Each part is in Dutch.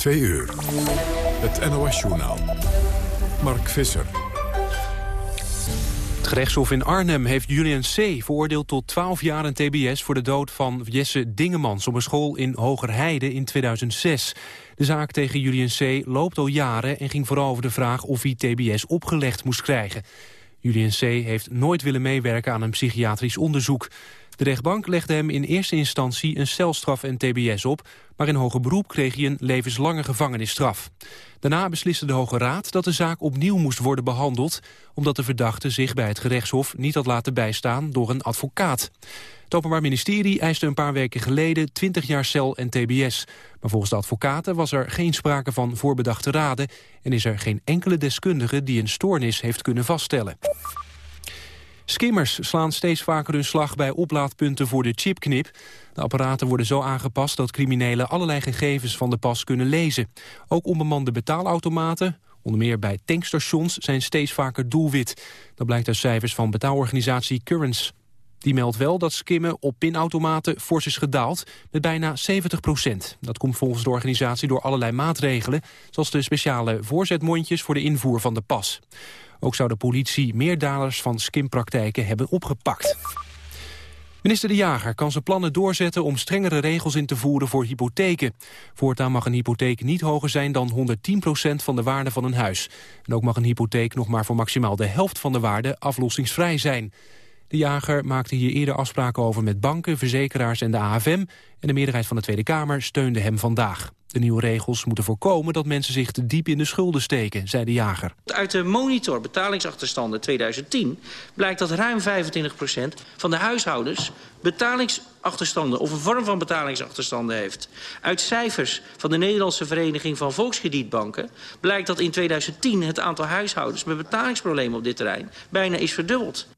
Twee uur. Het NOS-journaal. Mark Visser. Het gerechtshof in Arnhem heeft Julian C. veroordeeld tot 12 jaar in tbs... voor de dood van Jesse Dingemans op een school in Hogerheide in 2006. De zaak tegen Julian C. loopt al jaren en ging vooral over de vraag... of hij tbs opgelegd moest krijgen. Julian C. heeft nooit willen meewerken aan een psychiatrisch onderzoek. De rechtbank legde hem in eerste instantie een celstraf en tbs op... maar in hoger beroep kreeg hij een levenslange gevangenisstraf. Daarna besliste de Hoge Raad dat de zaak opnieuw moest worden behandeld... omdat de verdachte zich bij het gerechtshof niet had laten bijstaan door een advocaat. Het Openbaar Ministerie eiste een paar weken geleden 20 jaar cel en tbs. Maar volgens de advocaten was er geen sprake van voorbedachte raden... en is er geen enkele deskundige die een stoornis heeft kunnen vaststellen. Skimmers slaan steeds vaker hun slag bij oplaadpunten voor de chipknip. De apparaten worden zo aangepast dat criminelen allerlei gegevens van de pas kunnen lezen. Ook onbemande betaalautomaten, onder meer bij tankstations, zijn steeds vaker doelwit. Dat blijkt uit cijfers van betaalorganisatie Currents. Die meldt wel dat skimmen op pinautomaten fors is gedaald met bijna 70 procent. Dat komt volgens de organisatie door allerlei maatregelen... zoals de speciale voorzetmondjes voor de invoer van de pas. Ook zou de politie meer dalers van skimpraktijken hebben opgepakt. Minister De Jager kan zijn plannen doorzetten om strengere regels in te voeren voor hypotheken. Voortaan mag een hypotheek niet hoger zijn dan 110% van de waarde van een huis. En ook mag een hypotheek nog maar voor maximaal de helft van de waarde aflossingsvrij zijn. De jager maakte hier eerder afspraken over met banken, verzekeraars en de AFM... en de meerderheid van de Tweede Kamer steunde hem vandaag. De nieuwe regels moeten voorkomen dat mensen zich te diep in de schulden steken, zei de jager. Uit de monitor betalingsachterstanden 2010 blijkt dat ruim 25% van de huishoudens betalingsachterstanden of een vorm van betalingsachterstanden heeft. Uit cijfers van de Nederlandse Vereniging van Volkskredietbanken blijkt dat in 2010 het aantal huishoudens met betalingsproblemen op dit terrein bijna is verdubbeld.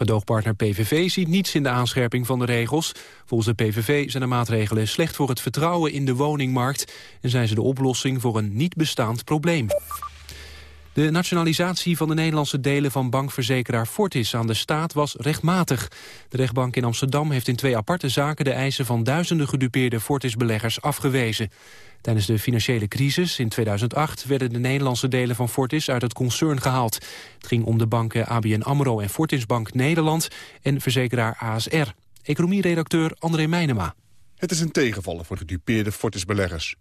Gedoogpartner PVV ziet niets in de aanscherping van de regels. Volgens de PVV zijn de maatregelen slecht voor het vertrouwen in de woningmarkt... en zijn ze de oplossing voor een niet bestaand probleem. De nationalisatie van de Nederlandse delen van bankverzekeraar Fortis aan de staat was rechtmatig. De rechtbank in Amsterdam heeft in twee aparte zaken de eisen van duizenden gedupeerde Fortis-beleggers afgewezen. Tijdens de financiële crisis in 2008 werden de Nederlandse delen van Fortis uit het concern gehaald. Het ging om de banken ABN AMRO en Fortis Bank Nederland en verzekeraar ASR. Economieredacteur André Meijnema. Het is een tegenvaller voor gedupeerde Fortis-beleggers.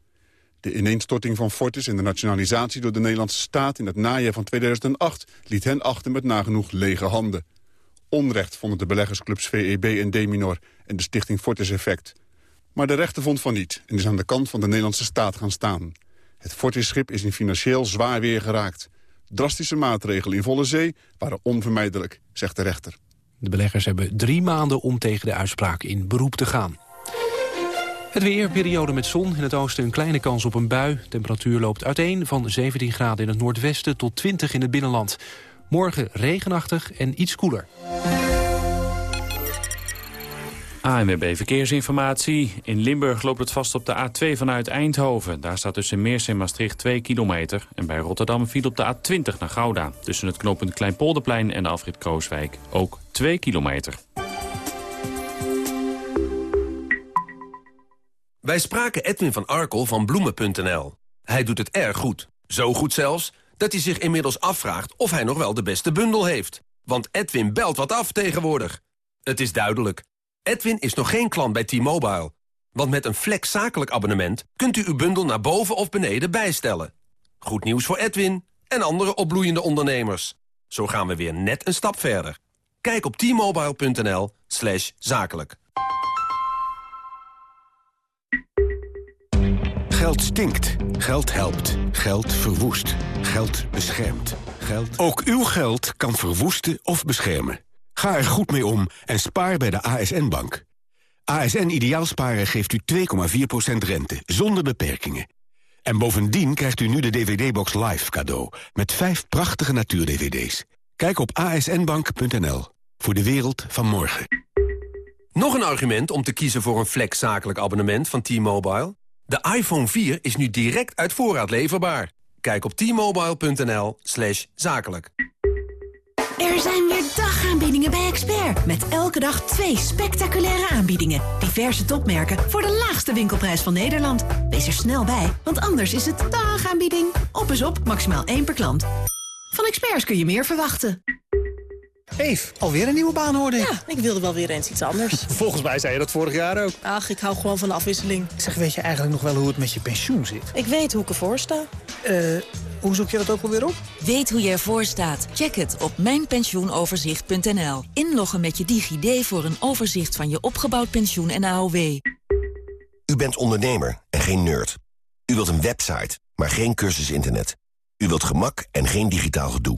De ineenstorting van Fortis en de nationalisatie door de Nederlandse staat in het najaar van 2008 liet hen achter met nagenoeg lege handen. Onrecht vonden de beleggersclubs VEB en Deminor en de stichting Fortis Effect. Maar de rechter vond van niet en is aan de kant van de Nederlandse staat gaan staan. Het Fortis-schip is in financieel zwaar weer geraakt. Drastische maatregelen in volle zee waren onvermijdelijk, zegt de rechter. De beleggers hebben drie maanden om tegen de uitspraak in beroep te gaan. Het weer, periode met zon. In het oosten een kleine kans op een bui. Temperatuur loopt uiteen van 17 graden in het noordwesten tot 20 in het binnenland. Morgen regenachtig en iets koeler. ANWB Verkeersinformatie. In Limburg loopt het vast op de A2 vanuit Eindhoven. Daar staat tussen Meers en Maastricht 2 kilometer. En bij Rotterdam viel op de A20 naar Gouda. Tussen het knooppunt Kleinpolderplein en de afrit Krooswijk ook 2 kilometer. Wij spraken Edwin van Arkel van Bloemen.nl. Hij doet het erg goed. Zo goed zelfs, dat hij zich inmiddels afvraagt of hij nog wel de beste bundel heeft. Want Edwin belt wat af tegenwoordig. Het is duidelijk. Edwin is nog geen klant bij T-Mobile. Want met een flex zakelijk abonnement kunt u uw bundel naar boven of beneden bijstellen. Goed nieuws voor Edwin en andere opbloeiende ondernemers. Zo gaan we weer net een stap verder. Kijk op t-mobile.nl zakelijk. Geld stinkt. Geld helpt. Geld verwoest. Geld beschermt. Geld... Ook uw geld kan verwoesten of beschermen. Ga er goed mee om en spaar bij de ASN-bank. ASN Ideaalsparen geeft u 2,4% rente, zonder beperkingen. En bovendien krijgt u nu de DVD-box Live cadeau... met vijf prachtige natuur-DVD's. Kijk op asnbank.nl voor de wereld van morgen. Nog een argument om te kiezen voor een flex zakelijk abonnement van T-Mobile? De iPhone 4 is nu direct uit voorraad leverbaar. Kijk op t-mobile.nl zakelijk. Er zijn weer dagaanbiedingen bij Expert. Met elke dag twee spectaculaire aanbiedingen. Diverse topmerken voor de laagste winkelprijs van Nederland. Wees er snel bij, want anders is het dagaanbieding. Op is op, maximaal één per klant. Van Experts kun je meer verwachten. Eef, alweer een nieuwe baan hoorde ik. Ja, ik wilde wel weer eens iets anders. Volgens mij zei je dat vorig jaar ook. Ach, ik hou gewoon van de afwisseling. Zeg, weet je eigenlijk nog wel hoe het met je pensioen zit? Ik weet hoe ik ervoor sta. Eh, hoe zoek je dat ook alweer op? Weet hoe je ervoor staat? Check het op mijnpensioenoverzicht.nl. Inloggen met je DigiD voor een overzicht van je opgebouwd pensioen en AOW. U bent ondernemer en geen nerd. U wilt een website, maar geen cursus internet. U wilt gemak en geen digitaal gedoe.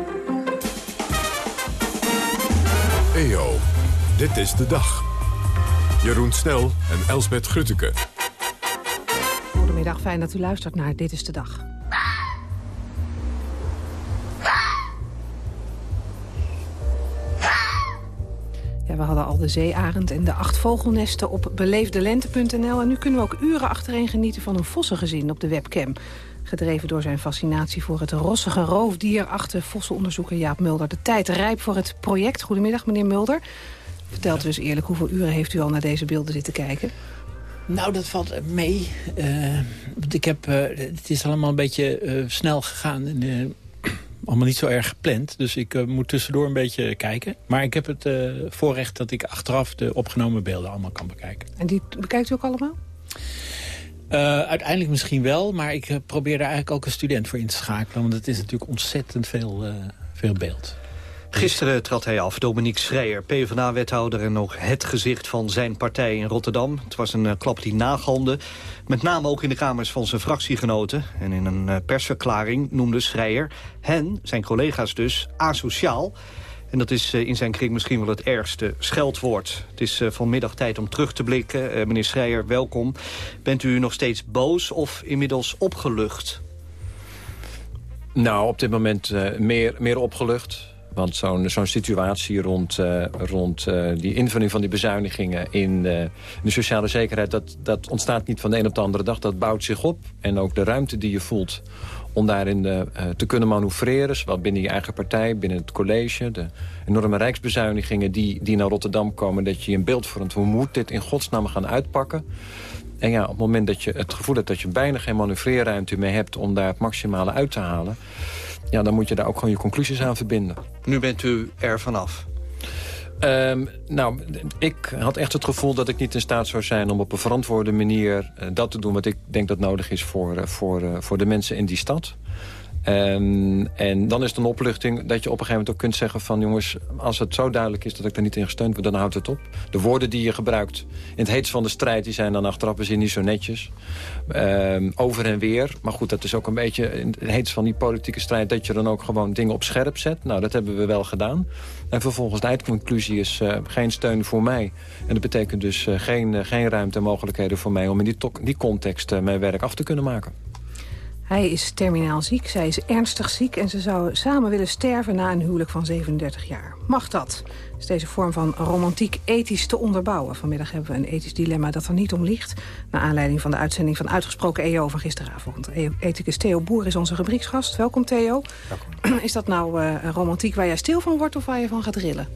Dit is de dag. Jeroen Snel en Elsbet Grutteke. Goedemiddag, fijn dat u luistert naar Dit is de Dag. Ja, we hadden al de zeearend en de acht vogelnesten op beleefdelente.nl... en nu kunnen we ook uren achtereen genieten van een vossengezin op de webcam. Gedreven door zijn fascinatie voor het rossige roofdier... achter vossenonderzoeker Jaap Mulder. De tijd rijp voor het project. Goedemiddag, meneer Mulder. Vertelt u eens eerlijk, hoeveel uren heeft u al naar deze beelden zitten kijken? Nou, dat valt mee. Uh, want ik heb, uh, het is allemaal een beetje uh, snel gegaan. En, allemaal niet zo erg gepland. Dus ik moet tussendoor een beetje kijken. Maar ik heb het voorrecht dat ik achteraf de opgenomen beelden allemaal kan bekijken. En die bekijkt u ook allemaal? Uh, uiteindelijk misschien wel, maar ik probeer daar eigenlijk ook een student voor in te schakelen. Want het is natuurlijk ontzettend veel, uh, veel beeld. Gisteren trad hij af, Dominique Schreier, PvdA-wethouder... en nog het gezicht van zijn partij in Rotterdam. Het was een klap die nagalmde, met name ook in de kamers van zijn fractiegenoten. En in een persverklaring noemde Schreier hen, zijn collega's dus, asociaal... En dat is in zijn kring misschien wel het ergste scheldwoord. Het is vanmiddag tijd om terug te blikken. meneer Schreier, welkom. Bent u nog steeds boos of inmiddels opgelucht? Nou, op dit moment meer, meer opgelucht. Want zo'n zo'n situatie rond, rond die invulling van die bezuinigingen in, in, de sociale zekerheid... Dat, dat ontstaat niet van de een op de andere dag. Dat bouwt zich op. En ook de ruimte die je voelt om daarin te kunnen manoeuvreren... zowel binnen je eigen partij, binnen het college... de enorme rijksbezuinigingen die, die naar Rotterdam komen... dat je een beeld vormt, hoe moet dit in godsnaam gaan uitpakken... En ja, op het moment dat je het gevoel hebt dat je bijna geen manoeuvreerruimte meer hebt... om daar het maximale uit te halen ja, dan moet je daar ook gewoon je conclusies aan verbinden. Nu bent u er vanaf. Um, nou, ik had echt het gevoel dat ik niet in staat zou zijn... om op een verantwoorde manier uh, dat te doen wat ik denk dat nodig is... voor, uh, voor, uh, voor de mensen in die stad. Um, en dan is het een opluchting dat je op een gegeven moment ook kunt zeggen van... jongens, als het zo duidelijk is dat ik daar niet in gesteund word, dan houdt het op. De woorden die je gebruikt in het heetst van de strijd... die zijn dan achteraf bezien niet zo netjes. Um, over en weer. Maar goed, dat is ook een beetje in het heetst van die politieke strijd... dat je dan ook gewoon dingen op scherp zet. Nou, dat hebben we wel gedaan. En vervolgens de eindconclusie is uh, geen steun voor mij. En dat betekent dus uh, geen, uh, geen ruimte en mogelijkheden voor mij... om in die, die context mijn werk af te kunnen maken. Hij is terminaal ziek, zij is ernstig ziek... en ze zouden samen willen sterven na een huwelijk van 37 jaar. Mag dat? Is deze vorm van romantiek ethisch te onderbouwen? Vanmiddag hebben we een ethisch dilemma dat er niet om ligt... naar aanleiding van de uitzending van Uitgesproken EO van gisteravond. Ethicus Theo Boer is onze rubrieksgast. Welkom Theo. Welkom. Is dat nou uh, romantiek waar jij stil van wordt of waar je van gaat rillen?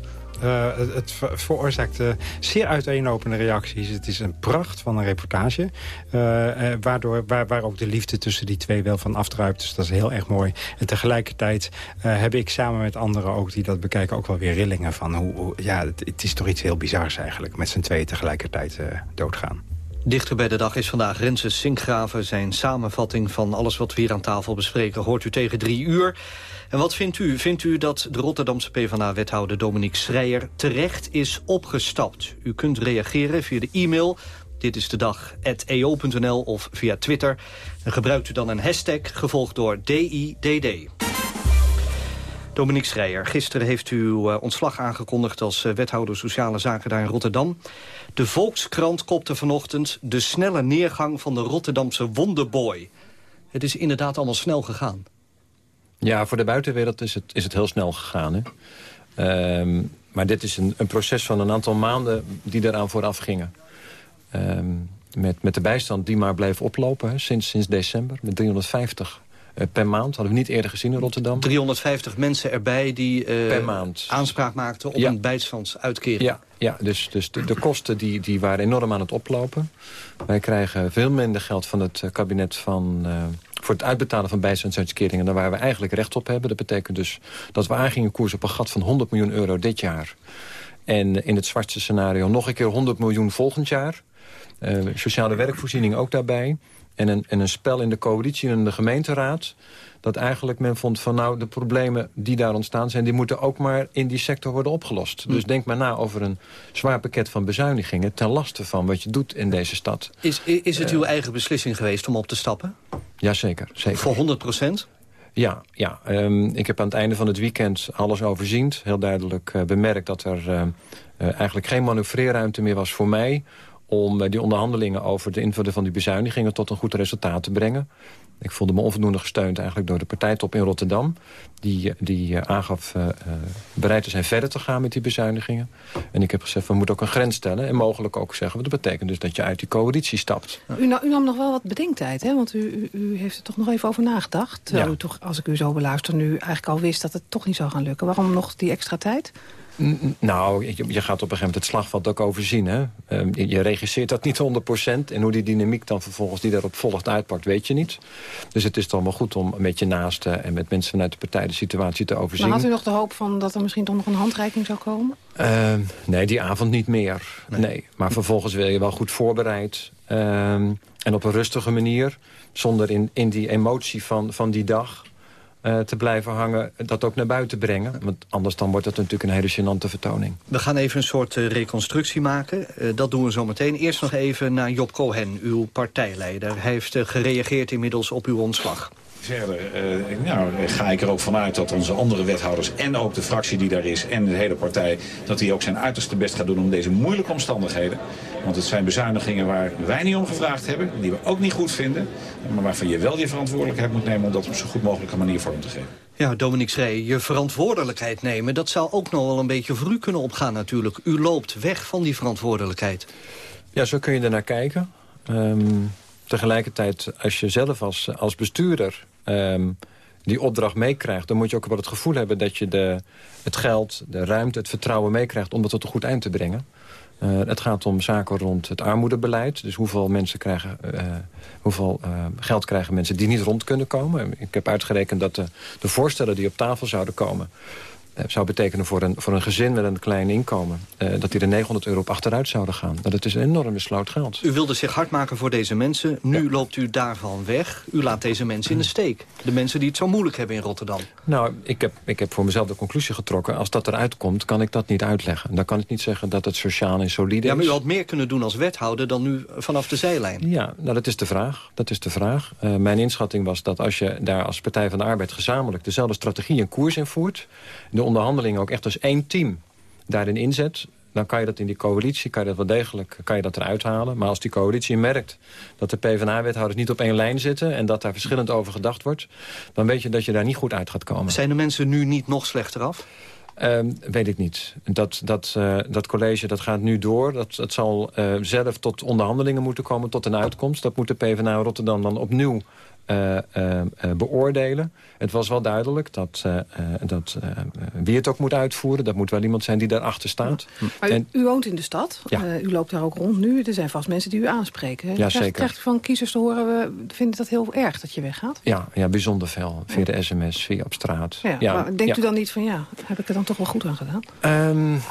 Uh, het, veroorzaakt uh, zeer uiteenlopende reacties. Het is een pracht van een reportage. Uh, waardoor, waar, waar ook de liefde tussen die twee wel van afdruipt. Dus dat is heel erg mooi. En tegelijkertijd heb ik samen met anderen ook die dat bekijken... ook wel weer rillingen van hoe... hoe ja, het, het, is toch iets heel bizars eigenlijk. Met z'n tweeën tegelijkertijd doodgaan. Dichter bij de dag is vandaag Renses Sinkgraven. Zijn samenvatting van alles wat we hier aan tafel bespreken... hoort u tegen drie uur. En wat vindt u? Vindt u dat de Rotterdamse PvdA-wethouder Dominique Schreier terecht is opgestapt? U kunt reageren via de e-mail dit is de dag, eo.nl of via Twitter. En gebruikt u dan een hashtag, gevolgd door DIDD. Dominique Schreier, gisteren heeft u uh, ontslag aangekondigd... als uh, wethouder Sociale Zaken daar in Rotterdam. De Volkskrant kopte vanochtend... de snelle neergang van de Rotterdamse wonderboy. Het is inderdaad allemaal snel gegaan. Ja, voor de buitenwereld is het, is het heel snel gegaan. Hè? Um, maar dit is een, een, proces van een aantal maanden die eraan vooraf gingen. Um, met, met de bijstand die maar bleef oplopen hè, sinds, sinds december. Met 350 uh, per maand. Hadden we niet eerder gezien in Rotterdam. 350 mensen erbij die uh, per maand. aanspraak maakten op Ja. een bijstandsuitkering. Ja, ja dus, dus de, de kosten die, die waren enorm aan het oplopen. Wij krijgen veel minder geld van het eh, kabinet van, eh, voor het uitbetalen van bijstandsuitkeringen... dan waar we eigenlijk recht op hebben. Dat betekent dus dat we aangingen koers op een gat van 100 miljoen euro dit jaar. En in het zwartste scenario nog een keer 100 miljoen volgend jaar. Eh, sociale werkvoorziening ook daarbij. En een, en een spel in de coalitie en in de gemeenteraad dat eigenlijk men vond van nou de problemen die daar ontstaan zijn... die moeten ook maar in die sector worden opgelost. Dus denk maar na over een zwaar pakket van bezuinigingen... ten laste van wat je doet in deze stad. Is, is het uw eigen beslissing geweest om op te stappen? Jazeker, zeker. Voor 100 procent? Ja, ja. Um, ik heb aan het einde van het weekend alles overziend. Heel duidelijk uh, bemerkt dat er uh, eigenlijk geen manoeuvreerruimte meer was voor mij om die onderhandelingen over de invulling van die bezuinigingen tot een goed resultaat te brengen. Ik voelde me onvoldoende gesteund eigenlijk door de partijtop in Rotterdam. Die, die uh, aangaf uh, bereid te zijn verder te gaan met die bezuinigingen. En ik heb gezegd, we moeten ook een grens stellen. En mogelijk ook zeggen, dat betekent dus dat je uit die coalitie stapt. U, nam, u nam nog wel wat bedenktijd, hè? want u, u, u, heeft er toch nog even over nagedacht. Terwijl Ja. u toch, als ik u zo beluister, nu eigenlijk al wist dat het toch niet zou gaan lukken. Waarom nog die extra tijd? Nou, je, je gaat op een gegeven moment het slagveld ook overzien. Hè? Um, je, je regisseert dat niet 100%. En hoe die dynamiek dan vervolgens die daarop volgt uitpakt, weet je niet. Dus het is toch wel goed om met je naasten en met mensen vanuit de partij de situatie te overzien. Maar had u nog de hoop van dat er misschien toch nog een handreiking zou komen? Ehm, nee, die avond niet meer. Nee. Maar vervolgens wil je wel goed voorbereid. ehm, en op een rustige manier. Zonder in, in die emotie van, van die dag eh, te blijven hangen. Dat ook naar buiten brengen. Want anders dan wordt het natuurlijk een hele gênante vertoning. We gaan even een soort uh, reconstructie maken. Uh, dat doen we zo meteen. Eerst nog even naar Job Cohen, uw partijleider. Hij heeft gereageerd inmiddels op uw ontslag. Verder uh, nou, ga ik er ook vanuit dat onze andere wethouders en ook de fractie die daar is en de hele partij, dat die ook zijn uiterste best gaat doen om deze moeilijke omstandigheden. Want het zijn bezuinigingen waar wij niet om gevraagd hebben, die we ook niet goed vinden, maar waarvan je wel je verantwoordelijkheid moet nemen om dat op zo goed mogelijke manier vorm te geven. Ja, Dominique Schree, je verantwoordelijkheid nemen... dat zou ook nog wel een beetje voor u kunnen opgaan natuurlijk. U loopt weg van die verantwoordelijkheid. Ja, zo kun je ernaar kijken. Um, tegelijkertijd, als je zelf als, als bestuurder um, die opdracht meekrijgt... dan moet je ook wel het gevoel hebben dat je de, het geld, de ruimte, het vertrouwen meekrijgt... om dat tot een goed eind te brengen. Uh, het gaat om zaken rond het armoedebeleid. Dus hoeveel, mensen krijgen, uh, hoeveel uh, geld krijgen mensen die niet rond kunnen komen. Ik heb uitgerekend dat de, de voorstellen die op tafel zouden komen zou betekenen voor een, voor een gezin met een klein inkomen... Uh, dat die er 900 euro op achteruit zouden gaan. Dat is een enorme sloot geld. U wilde zich hard maken voor deze mensen. Nu ja. loopt u daarvan weg. U laat deze mensen in de steek. De mensen die het zo moeilijk hebben in Rotterdam. Nou, ik heb, ik heb voor mezelf de conclusie getrokken. Als dat eruit komt, kan ik dat niet uitleggen. Dan kan ik niet zeggen dat het sociaal en solide is. Ja, maar u had meer kunnen doen als wethouder dan nu vanaf de zijlijn. Ja, nou, dat is de vraag. Dat is de vraag. Uh, mijn inschatting was dat als je daar als Partij van de Arbeid... gezamenlijk dezelfde strategie en koers invoert... de onderhandelingen ook echt als één team daarin inzet... dan kan je dat in die coalitie, kan je dat wel degelijk kan je dat eruit halen. Maar als die coalitie merkt dat de PvdA-wethouders niet op één lijn zitten... en dat daar verschillend over gedacht wordt... dan weet je dat je daar niet goed uit gaat komen. Zijn de mensen nu niet nog slechter af? Um, weet ik niet. Dat, dat, uh, dat college dat gaat nu door. Dat, dat zal uh, zelf tot onderhandelingen moeten komen, tot een uitkomst. Dat moet de PvdA Rotterdam dan opnieuw uh, uh, beoordelen. Het was wel duidelijk dat, uh, dat wie het ook moet uitvoeren... dat moet wel iemand zijn die daarachter staat. Maar u, en, u woont in de stad. Ja. u loopt daar ook rond nu. Er zijn vast mensen die u aanspreken. Ja, krijgt, zeker. Krijgt u van kiezers te horen... we vinden dat heel erg dat je weggaat? Ja, ja bijzonder veel. Via de sms, via op straat. Ja, ja maar denkt u dan niet van... ja, heb ik er dan toch wel goed aan gedaan? Um,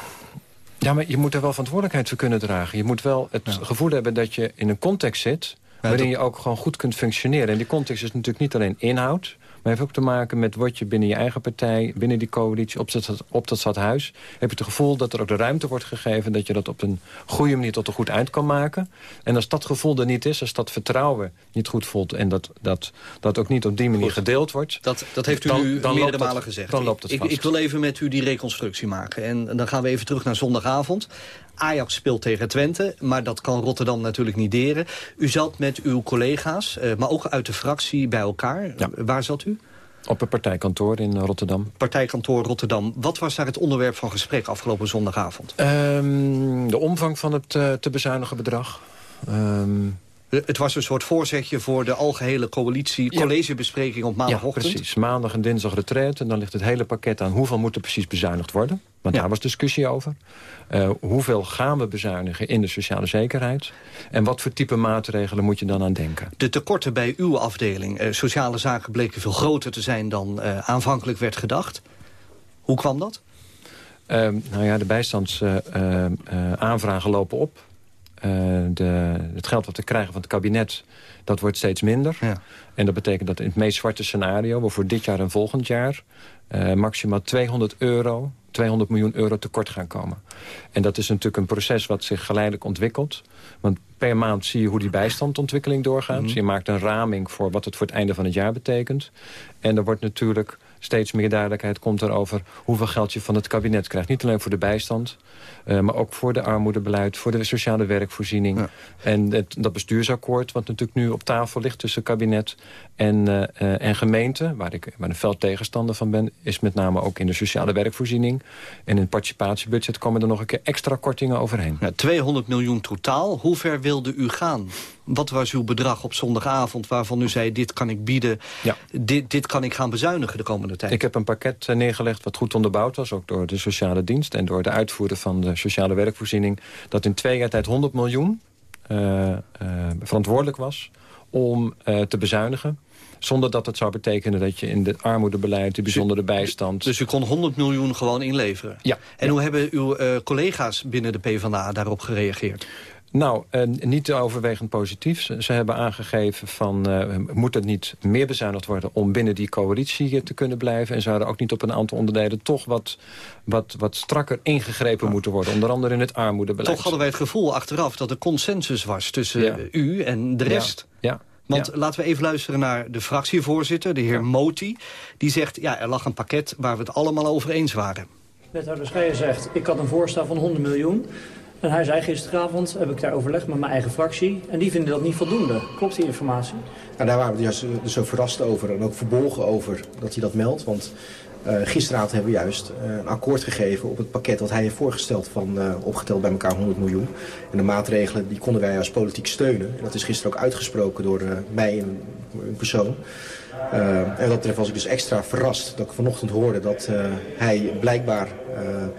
ja, maar je moet er wel verantwoordelijkheid voor kunnen dragen. Je moet wel het gevoel hebben dat je in een context zit... waarin je ook gewoon goed kunt functioneren. En die context is natuurlijk niet alleen inhoud... Maar heeft ook te maken met wat je binnen je eigen partij... binnen die coalitie, op dat, op dat stadhuis... heb je het gevoel dat er ook de ruimte wordt gegeven... dat je dat op een goede manier tot een goed uit kan maken. En als dat gevoel er niet is, als dat vertrouwen niet goed voelt... en dat dat, dat ook niet op die manier gedeeld wordt... Dat, dat heeft u dan, nu dan meerdere malen gezegd. Dan loopt het ik, vast. ik wil even met u die reconstructie maken. En dan gaan we even terug naar zondagavond. Ajax speelt tegen Twente, maar dat kan Rotterdam natuurlijk niet deren. U zat met uw collega's, eh, maar ook uit de fractie bij elkaar. Waar zat u? Op een partijkantoor in Rotterdam. Partijkantoor Rotterdam. Wat was daar het onderwerp van gesprek afgelopen zondagavond? Ehm, de omvang van het eh, te bezuinigen bedrag. Ehm, Het was een soort voorzetje voor de algehele coalitie... collegebespreking op maandagochtend. Ja, precies. Maandag en dinsdag retreat. En dan ligt het hele pakket aan hoeveel moet er precies bezuinigd worden. Want daar was discussie over. Eh, hoeveel gaan we bezuinigen in de sociale zekerheid? En wat voor type maatregelen moet je dan aan denken? De tekorten bij uw afdeling, eh, sociale zaken, bleken veel groter te zijn dan eh, aanvankelijk werd gedacht. Hoe kwam dat? Ehm, nou ja, de bijstandsaanvragen lopen op. Eh, de, het geld wat we krijgen van het kabinet, dat wordt steeds minder. En dat betekent dat in het meest zwarte scenario... we voor dit jaar en volgend jaar eh, maximaal 200 euro... 200 miljoen euro tekort gaan komen. En dat is natuurlijk een proces wat zich geleidelijk ontwikkelt. Want per maand zie je hoe die bijstandontwikkeling doorgaat. Mhm. Je maakt een raming voor wat het voor het einde van het jaar betekent. En er wordt natuurlijk steeds meer duidelijkheid komt er over hoeveel geld je van het kabinet krijgt. Niet alleen voor de bijstand, eh, maar ook voor de armoedebeleid, voor de sociale werkvoorziening. En het, dat bestuursakkoord, wat natuurlijk nu op tafel ligt tussen kabinet en, eh, en gemeente, waar ik waar een fel tegenstander van ben, is met name ook in de sociale werkvoorziening. En in het participatiebudget komen er nog een keer extra kortingen overheen. Ja, 200 miljoen totaal. Hoe ver wilde u gaan? Wat was uw bedrag op zondagavond waarvan u zei... dit kan ik bieden, dit, dit kan ik gaan bezuinigen de komende tijd? Ik heb een pakket eh, neergelegd wat goed onderbouwd was... ook door de sociale dienst en door de uitvoerder van de sociale werkvoorziening... dat in twee jaar tijd 100 miljoen eh, eh, verantwoordelijk was om eh, te bezuinigen. Zonder dat het zou betekenen dat je in het armoedebeleid, de bijzondere bijstand... Dus u kon 100 miljoen gewoon inleveren? Ja. En hoe hebben uw eh, collega's binnen de PvdA daarop gereageerd? Nou, eh, niet overwegend positief. Ze, ze hebben aangegeven van, eh, moet het niet meer bezuinigd worden... om binnen die coalitie te kunnen blijven? En zouden ook niet op een aantal onderdelen toch wat, wat, wat strakker ingegrepen moeten worden? Onder andere in het armoedebeleid. Toch hadden wij het gevoel achteraf dat er consensus was tussen Ja. u en de Ja. rest. Ja. Want laten we even luisteren naar de fractievoorzitter, de heer Moti. Die zegt, ja, er lag een pakket waar we het allemaal over eens waren. Wethouder Schreier zegt, ik had een voorstel van 100 miljoen. En hij zei gisteravond, heb ik daar overlegd met mijn eigen fractie. En die vinden dat niet voldoende. Klopt die informatie? Nou, daar waren we juist dus zo verrast over en ook verbolgen over dat hij dat meldt. Want eh, gisteravond hebben we juist eh, een akkoord gegeven op het pakket dat hij heeft voorgesteld van eh, opgeteld bij elkaar 100 miljoen. En de maatregelen die konden wij als politiek steunen. En dat is gisteren ook uitgesproken door eh, mij in, in persoon. Eh, en wat dat betreft was ik dus extra verrast dat ik vanochtend hoorde dat eh, hij blijkbaar eh, eh,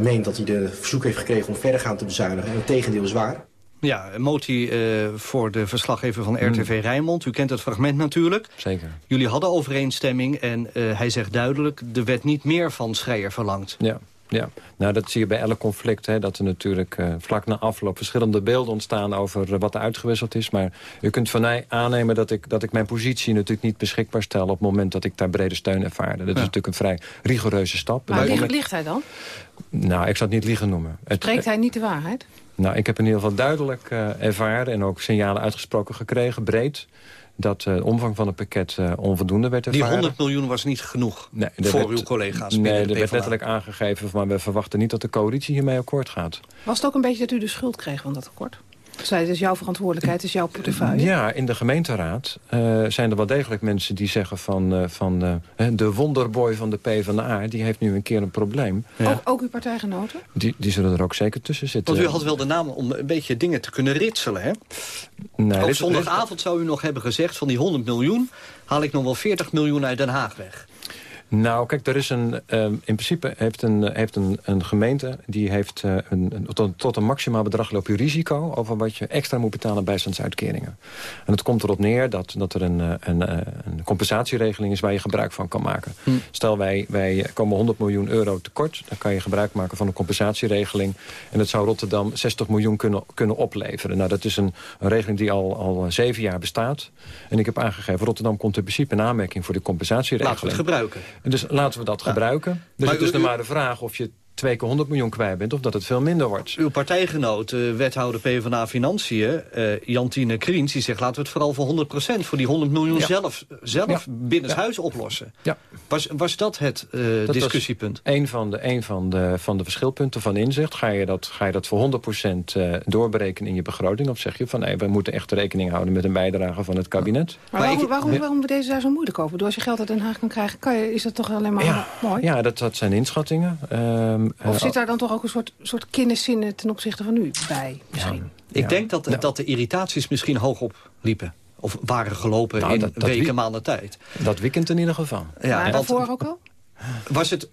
meent dat hij de verzoek heeft gekregen om verdergaand te bezuinigen. En het tegendeel is waar. Ja, Moti eh, voor de verslaggever van RTV Rijnmond. U kent het fragment natuurlijk. Zeker. Jullie hadden overeenstemming en eh, hij zegt duidelijk... er werd niet meer van Schreier verlangd. Ja. Ja, nou dat zie je bij elk conflict. Hè, dat er natuurlijk eh, vlak na afloop verschillende beelden ontstaan over eh, wat er uitgewisseld is. Maar u kunt van mij aannemen dat ik, dat ik mijn positie natuurlijk niet beschikbaar stel... op het moment dat ik daar brede steun ervaarde. Dat is natuurlijk een vrij rigoureuze stap. Maar ligt, ligt hij dan? Nou, ik zou het niet liegen noemen. Het, Spreekt hij niet de waarheid? Nou, ik heb in ieder geval duidelijk eh, ervaren... en ook signalen uitgesproken gekregen, breed... dat eh, de omvang van het pakket eh, onvoldoende werd Die ervaren. 100 miljoen was niet genoeg Nee, voor werd- uw collega's Nee, binnen er werd letterlijk aangegeven... maar we verwachten niet dat de coalitie hiermee akkoord gaat. Was het ook een beetje dat u de schuld kreeg van dat akkoord? Zei, het is jouw verantwoordelijkheid, het is jouw portefeuille. Ja, in de gemeenteraad eh, zijn er wel degelijk mensen die zeggen van... eh, van eh, hè, de wonderboy van de PvdA, die heeft nu een keer een probleem. Ook, ook uw partijgenoten? Die, die zullen er ook zeker tussen zitten. Want u had wel de naam om een beetje dingen te kunnen ritselen, hè? Nee, Ook zondagavond zou u nog hebben gezegd... van die 100 miljoen haal ik nog wel 40 miljoen uit Den Haag weg. Nou, kijk, er is een, uh, in principe heeft een, heeft een, een gemeente... die heeft uh, een, een, tot, tot, een maximaal bedrag loop je risico... over wat je extra moet betalen bijstandsuitkeringen. En het komt erop neer dat, dat er een, een, een compensatieregeling is... waar je gebruik van kan maken. Hm. Stel, wij, wij komen 100 miljoen euro tekort... dan kan je gebruik maken van een compensatieregeling... en dat zou Rotterdam 60 miljoen kunnen, kunnen opleveren. Nou, dat is een, een regeling die al, al zeven jaar bestaat. En ik heb aangegeven, Rotterdam komt in principe in aanmerking... voor de compensatieregeling. Laten we het gebruiken. Dus laten we dat gebruiken. Dus maar het is u, maar de vraag of je twee keer 100 miljoen kwijt bent... of dat het veel minder wordt. Uw partijgenoot, uh, wethouder PvdA Financiën, uh, Jantine Kriens... die zegt laten we het vooral voor 100% voor die 100 miljoen ja. zelf, zelf ja. binnenshuis ja. oplossen. Ja. Was, was dat het uh, dat discussiepunt? Een van de, een van de, van de verschilpunten van inzicht. Ga je dat, ga je dat voor 100% doorberekenen in je begroting? Of zeg je van nee, we moeten echt rekening houden met een bijdrage van het kabinet? Maar, maar waarom, ik, waarom, waarom we deze daar zo moeilijk over? Door als je geld uit Den Haag kan krijgen, kan je, is dat toch alleen maar mooi? Ja, dat, dat zijn inschattingen. Um, of zit daar dan toch ook een soort, soort kenniszinnen ten opzichte van u bij misschien? Ja, ik denk dat, dat de irritaties misschien hoog opliepen. Of waren gelopen nou, in dat, dat weken, maanden tijd. Dat weekend in ieder geval. Ja, maar daarvoor ook al? Was het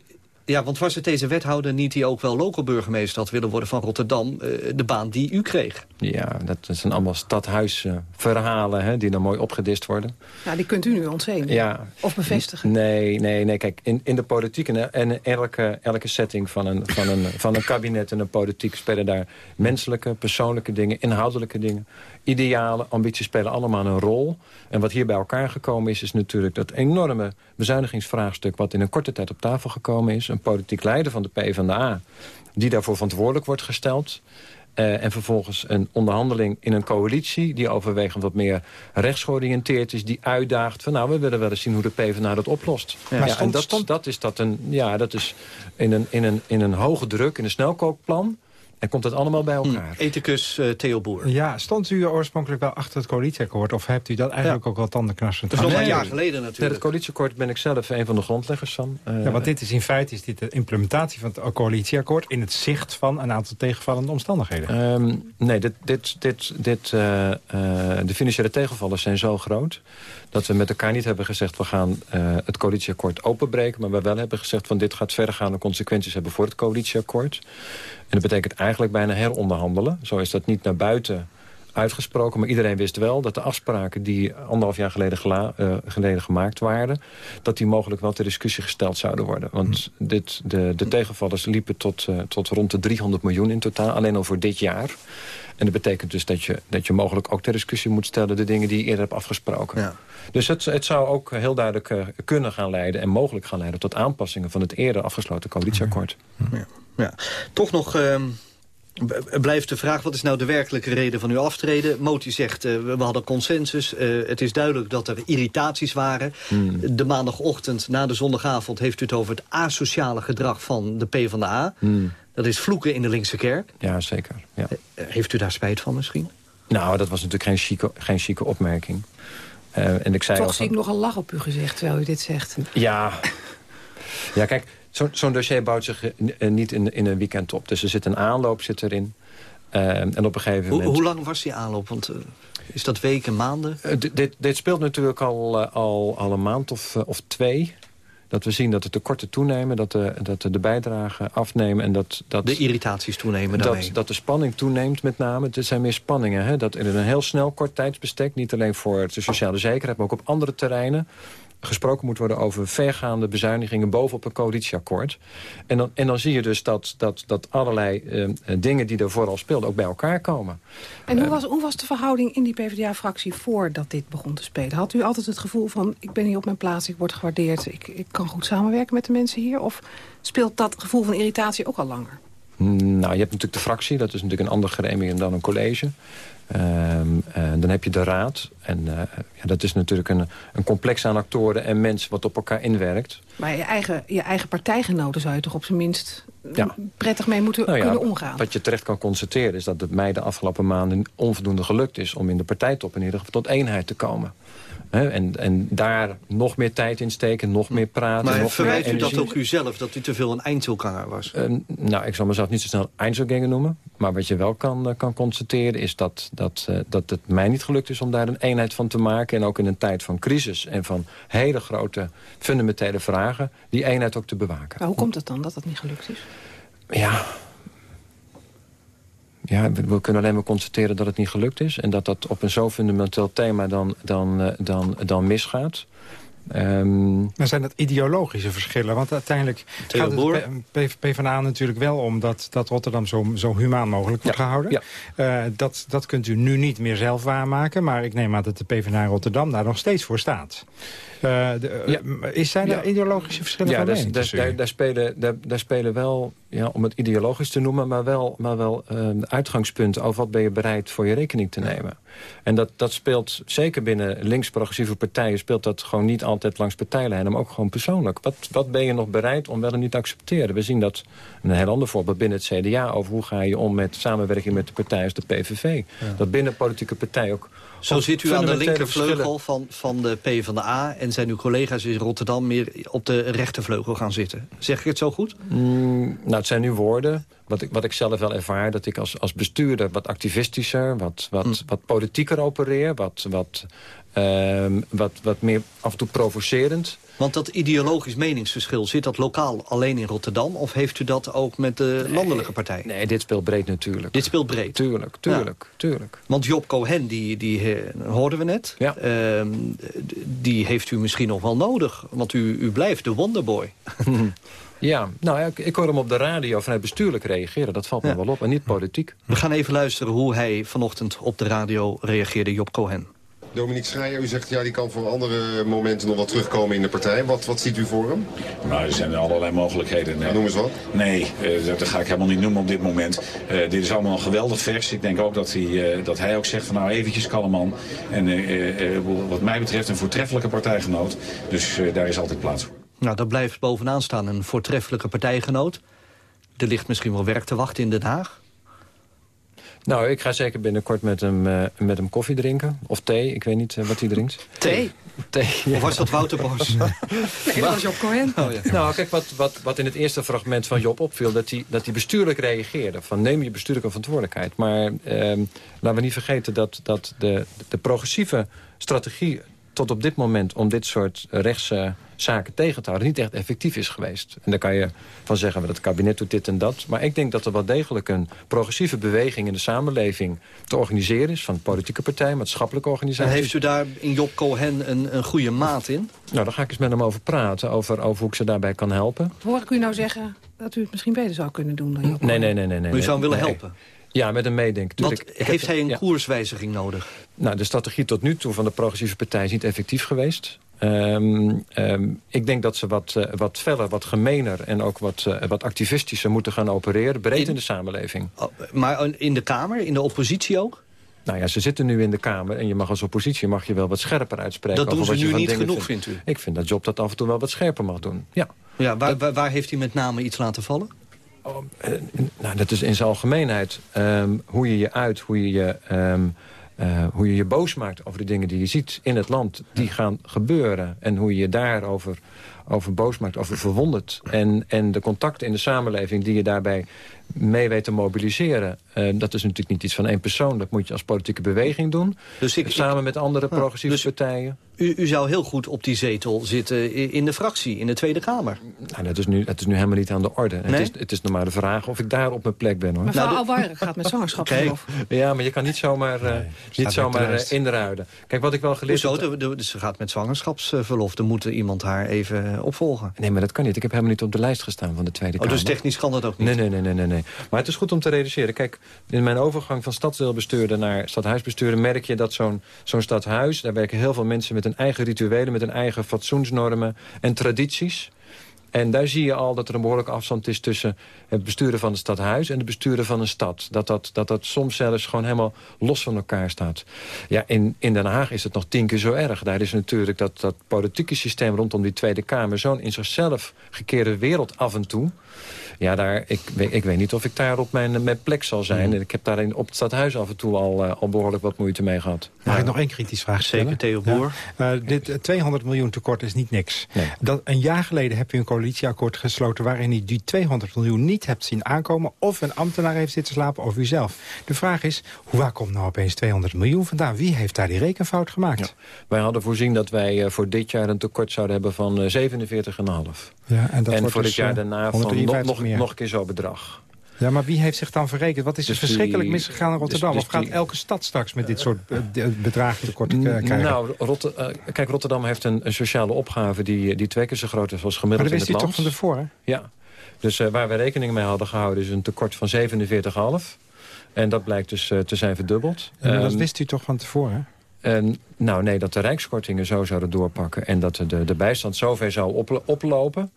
ja, want was het deze wethouder niet die ook wel local burgemeester had willen worden van Rotterdam, uh, de baan die u kreeg? Ja, dat zijn allemaal stadhuisverhalen uh, die dan mooi opgedist worden. Ja, die kunt u nu ontzenen. Ja. Of bevestigen. Nee, nee, nee. Kijk, in, in de politiek en, en elke, elke setting van een, van, een, van een kabinet en een politiek spelen daar menselijke, persoonlijke dingen, inhoudelijke dingen idealen, ambities spelen allemaal een rol. En wat hier bij elkaar gekomen is, is natuurlijk dat enorme bezuinigingsvraagstuk... wat in een korte tijd op tafel gekomen is. Een politiek leider van de PvdA die daarvoor verantwoordelijk wordt gesteld. Uh, en vervolgens een onderhandeling in een coalitie... die overwegend wat meer rechtsgeoriënteerd is... die uitdaagt van nou, we willen wel eens zien hoe de PvdA dat oplost. Ja. ja stond, en dat, stond... dat is, dat een, ja, dat is in, een, in, een, in een hoge druk, in een snelkookplan... En komt het allemaal bij elkaar? Hm. Ethicus uh, Theo Boer. Ja, stond u oorspronkelijk wel achter het coalitieakkoord... of hebt u dat eigenlijk ook wel tandenknarsend Dat is nog een jaar geleden natuurlijk. Ja, het coalitieakkoord ben ik zelf een van de grondleggers van. Uh, ja, want dit is in feite is dit de implementatie van het coalitieakkoord... in het zicht van een aantal tegenvallende omstandigheden. Um, nee, dit, dit, dit, dit, uh, de financiële tegenvallers zijn zo groot... dat we met elkaar niet hebben gezegd... we gaan het coalitieakkoord openbreken... maar we wel hebben gezegd van dit gaat verdergaande consequenties hebben... voor het coalitieakkoord. En dat betekent eigenlijk bijna heronderhandelen. Zo is dat niet naar buiten uitgesproken. Maar iedereen wist wel dat de afspraken die anderhalf jaar geleden, uh, geleden gemaakt waren... dat die mogelijk wel ter discussie gesteld zouden worden. Want hm. dit, de, de tegenvallers liepen tot, uh, tot rond de 300 miljoen in totaal. Alleen al voor dit jaar. En dat betekent dus dat je, dat je mogelijk ook ter discussie moet stellen... de dingen die je eerder hebt afgesproken. Ja. Dus het, het zou ook heel duidelijk uh, kunnen gaan leiden... en mogelijk gaan leiden tot aanpassingen van het eerder afgesloten coalitieakkoord. Ja. Ja. Toch nog... Uh, blijft de vraag, wat is nou de werkelijke reden van uw aftreden? Moti zegt, uh, we hadden consensus. Uh, het is duidelijk dat er irritaties waren. Hmm. De maandagochtend na de zondagavond heeft u het over het asociale gedrag van de PvdA. Hmm. Dat is vloeken in de linkse kerk. Ja, zeker. Ja. Uh, heeft u daar spijt van misschien? Nou, dat was natuurlijk geen chique, geen chique opmerking. en ik zei Toch zie ik nog een lach op u gezicht terwijl u dit zegt. Ja, ja kijk, Zo'n zo dossier bouwt zich eh, niet in, in een weekend op. Dus er zit een aanloop zit erin. Uh, en op een gegeven moment... Hoe, lang was die aanloop? Want uh, is dat weken, maanden? Uh, dit, dit speelt natuurlijk al, al, al een maand of, of twee. Dat we zien dat de tekorten toenemen, dat de, dat de bijdragen afnemen. En dat, dat, de irritaties toenemen daarmee. Dat, dat de spanning toeneemt met name. Het zijn meer spanningen. Hè? Dat in een heel snel kort tijdsbestek, niet alleen voor de sociale zekerheid... maar ook op andere terreinen gesproken moet worden over vergaande bezuinigingen bovenop een coalitieakkoord. En dan, en dan zie je dus dat, dat, dat allerlei uh, dingen die er vooral speelden ook bij elkaar komen. En hoe, uh, was, hoe was de verhouding in die PvdA-fractie voordat dit begon te spelen? Had u altijd het gevoel van ik ben hier op mijn plaats, ik word gewaardeerd... ik, ik kan goed samenwerken met de mensen hier? Of speelt dat gevoel van irritatie ook al langer? Nou, je hebt natuurlijk de fractie. Dat is natuurlijk een ander gremium dan een college. Um, uh, dan heb je de raad. En uh, ja, dat is natuurlijk een, een complex aan actoren en mensen wat op elkaar inwerkt. Maar je eigen, je eigen partijgenoten zou je toch op zijn minst ja. prettig mee moeten nou ja, kunnen omgaan? Wat je terecht kan constateren is dat het mij de afgelopen maanden onvoldoende gelukt is... om in de partijtop in ieder geval tot eenheid te komen. En, en daar nog meer tijd in steken, nog meer praten. Maar nog verwijt meer u dat ook u zelf, dat u te veel een Einzelganger was? Eh, nou, ik zal mezelf niet zo snel Einzelganger noemen. Maar wat je wel kan, eh, kan constateren is dat, dat, eh, dat het mij niet gelukt is om daar een eenheid van te maken. En ook in een tijd van crisis en van hele grote fundamentele vragen... die eenheid ook te bewaken. Maar hoe komt het dan dat dat niet gelukt is? Ja, ja, we, we kunnen alleen maar constateren dat het niet gelukt is. En dat dat op een zo fundamenteel thema dan, dan, eh, dan, dan misgaat. Ehm, Maar zijn dat ideologische verschillen? Want uiteindelijk Theo gaat het P- PvdA natuurlijk wel om dat, dat Rotterdam zo, zo humaan mogelijk wordt gehouden. Eh, dat, dat kunt u nu niet meer zelf waarmaken. Maar ik neem aan dat de PvdA Rotterdam daar nog steeds voor staat. Eh, de, eh, is, zijn er ideologische verschillen ja, van daar, daar, spelen, daar, daar spelen wel, ja, om het ideologisch te noemen... maar wel, maar wel ehm, uitgangspunten over wat ben je bereid voor je rekening te nemen. En dat, dat speelt, zeker binnen links-progressieve partijen... speelt dat gewoon niet altijd langs partijlijnen, maar ook gewoon persoonlijk. Wat, wat ben je nog bereid om wel en niet te accepteren? We zien dat, een heel ander voorbeeld binnen het CDA... over hoe ga je om met samenwerking met de partij als de PVV. Dat binnen politieke partijen ook... Zo zit u aan de linkervleugel van, van de PvdA... en zijn uw collega's in Rotterdam meer op de rechtervleugel gaan zitten. Zeg ik het zo goed? Mm, nou, het zijn nu woorden. Wat ik, wat ik zelf wel ervaar, dat ik als, als bestuurder wat activistischer... wat, wat, wat politieker opereer, wat, wat, ehm, wat, wat meer af en toe provocerend. Want dat ideologisch meningsverschil, zit dat lokaal alleen in Rotterdam... of heeft u dat ook met de landelijke partij? Nee, dit speelt breed natuurlijk. Dit speelt breed? Tuurlijk, tuurlijk, tuurlijk. Want Job Cohen, die, die eh, hoorden we net, ehm, die heeft u misschien nog wel nodig. Want u, u blijft de wonderboy. Ja, nou, ja, ik, ik hoor hem op de radio vanuit bestuurlijk reageren. Dat valt me wel op, en niet politiek. We gaan even luisteren hoe hij vanochtend op de radio reageerde, Job Cohen. Dominique Schreier, u zegt ja, die kan voor andere momenten nog wel terugkomen in de partij. Wat, wat ziet u voor hem? Nou, er zijn allerlei mogelijkheden. Noem eens wat. Nee, eh, dat ga ik helemaal niet noemen op dit moment. Eh, dit is allemaal een geweldig vers. Ik denk ook dat hij, eh, dat hij ook zegt van nou eventjes kalm man. En wat mij betreft een voortreffelijke partijgenoot. Dus eh, daar is altijd plaats voor. Nou, daar blijft bovenaan staan een voortreffelijke partijgenoot. Er ligt misschien wel werk te wachten in Den Haag. Nou, ik ga zeker binnenkort met hem, eh, met hem koffie drinken. Of thee, ik weet niet eh, wat hij drinkt. Thee? Thee, Of was dat Wouter Bos? Nee, dat was Job Cohen. Nou, kijk, wat, wat, wat in het eerste fragment van Job opviel... dat hij, dat hij bestuurlijk reageerde. Van neem je bestuurlijke verantwoordelijkheid. Maar ehm, laten we niet vergeten dat, dat de, de progressieve strategie... tot op dit moment om dit soort rechtse zaken tegen te houden... niet echt effectief is geweest. En daar kan je van zeggen, dat het kabinet doet dit en dat. Maar ik denk dat er wel degelijk een progressieve beweging in de samenleving... te organiseren is van politieke partijen, maatschappelijke En organisaties. heeft u daar in Job Cohen een, een goede maat in? Nou, daar ga ik eens met hem over praten, over, over hoe ik ze daarbij kan helpen. Hoor ik u nou zeggen dat u het misschien beter zou kunnen doen dan Job Nee, nee, nee. nee, nee Maar u zou hem willen nee. helpen? Ja, met Tuurlijk. Ik heeft heb- hij een ja. koerswijziging nodig? Nou, de strategie tot nu toe van de progressieve partij is niet effectief geweest. Ehm, ehm, ik denk dat ze wat, eh, wat feller, wat gemener en ook wat, eh, wat activistischer moeten gaan opereren. Breed in de samenleving. Maar in de Kamer, in de oppositie ook? Nou ja, ze zitten nu in de Kamer en je mag als oppositie mag je wel wat scherper uitspreken. Dat doen over ze nu niet genoeg, vindt u? Ik vind dat Job dat af en toe wel wat scherper mag doen. Ja. Ja, waar, waar, waar heeft hij met name iets laten vallen? Eh, nou, dat is in zijn algemeenheid. ehm, hoe je je uit, hoe je je, ehm, eh, hoe je je boos maakt over de dingen die je ziet in het land. Die gaan gebeuren. En hoe je je daarover over boos maakt, over verwondert. En, en de contacten in de samenleving die je daarbij mee weet te mobiliseren. dat is natuurlijk niet iets van één persoon. Dat moet je als politieke beweging doen. Dus ik, Samen met andere progressieve dus partijen. U, u zou heel goed op die zetel zitten in de fractie, in de Tweede Kamer. Nou, dat, is nu, dat is nu helemaal niet aan de orde. Nee? Het, is, het is nog maar de vraag of ik daar op mijn plek ben. hoor. Mevrouw Nou, gaat met zwangerschapsverlof. Ja, maar je kan niet zomaar, eh, niet op zomaar eh, inruiden. Kijk, wat ik wel geleerd Hoezo? heb... De- de- Ze gaat met zwangerschapsverlof. Dan moet iemand haar even eh, opvolgen. Nee, maar dat kan niet. Ik heb helemaal niet op de lijst gestaan van de Tweede Oh, Kamer. dus technisch kan dat ook niet? Nee, nee, nee, nee, nee, nee. Maar het is goed om te realiseren. Kijk, in mijn overgang van stadsdeelbestuurder naar stadhuisbestuurder... merk je dat zo'n zo'n stadhuis... daar werken heel veel mensen met een eigen rituelen... met een eigen fatsoensnormen en tradities. En daar zie je al dat er een behoorlijke afstand is tussen het besturen van het stadhuis en het besturen van een stad. Dat dat, dat, dat soms zelfs gewoon helemaal los van elkaar staat. Ja, in, in Den Haag is het nog tien keer zo erg. Daar is natuurlijk dat, dat politieke systeem rondom die Tweede Kamer... zo'n in zichzelf gekeerde wereld af en toe... Ja, daar, ik, ik weet niet of ik daar op mijn, mijn plek zal zijn. En ik heb daar in, op het stadhuis af en toe al, uh, al behoorlijk wat moeite mee gehad. Mag ik nog één kritisch vraag stellen? Zeker, Theo Boer. Ja. Uh, dit uh, 200 miljoen tekort is niet niks. Nee. Dat, een jaar geleden heb je een coalitieakkoord gesloten... waarin u die 200 miljoen niet hebt zien aankomen... of een ambtenaar heeft zitten slapen of u zelf. De vraag is, waar komt nou opeens 200 miljoen vandaan? Wie heeft daar die rekenfout gemaakt? Ja. Wij hadden voorzien dat wij uh, voor dit jaar een tekort zouden hebben van uh, 47,5. Ja, en dat en wordt voor dus, het jaar daarna van nog, nog, nog een keer zo'n bedrag. Ja, maar wie heeft zich dan verrekend? Wat is er Dus verschrikkelijk die- misgegaan in Rotterdam? dus- of gaat dus elke stad straks met dit soort eh, bedragen tekort eh, krijgen? Nou, eh, kijk, Rotterdam heeft een, een sociale opgave die, die twee keer zo groot is als maar gemiddeld dat in wist het u toch land. van tevoren? Ja, dus waar we rekening mee hadden gehouden is een tekort van 47,5. En dat blijkt dus te zijn verdubbeld. Maar dat Ehm, wist u toch van tevoren? en, nou nee, dat de rijkskortingen zo zouden doorpakken... en dat de, de bijstand zover zou oplo- oplopen...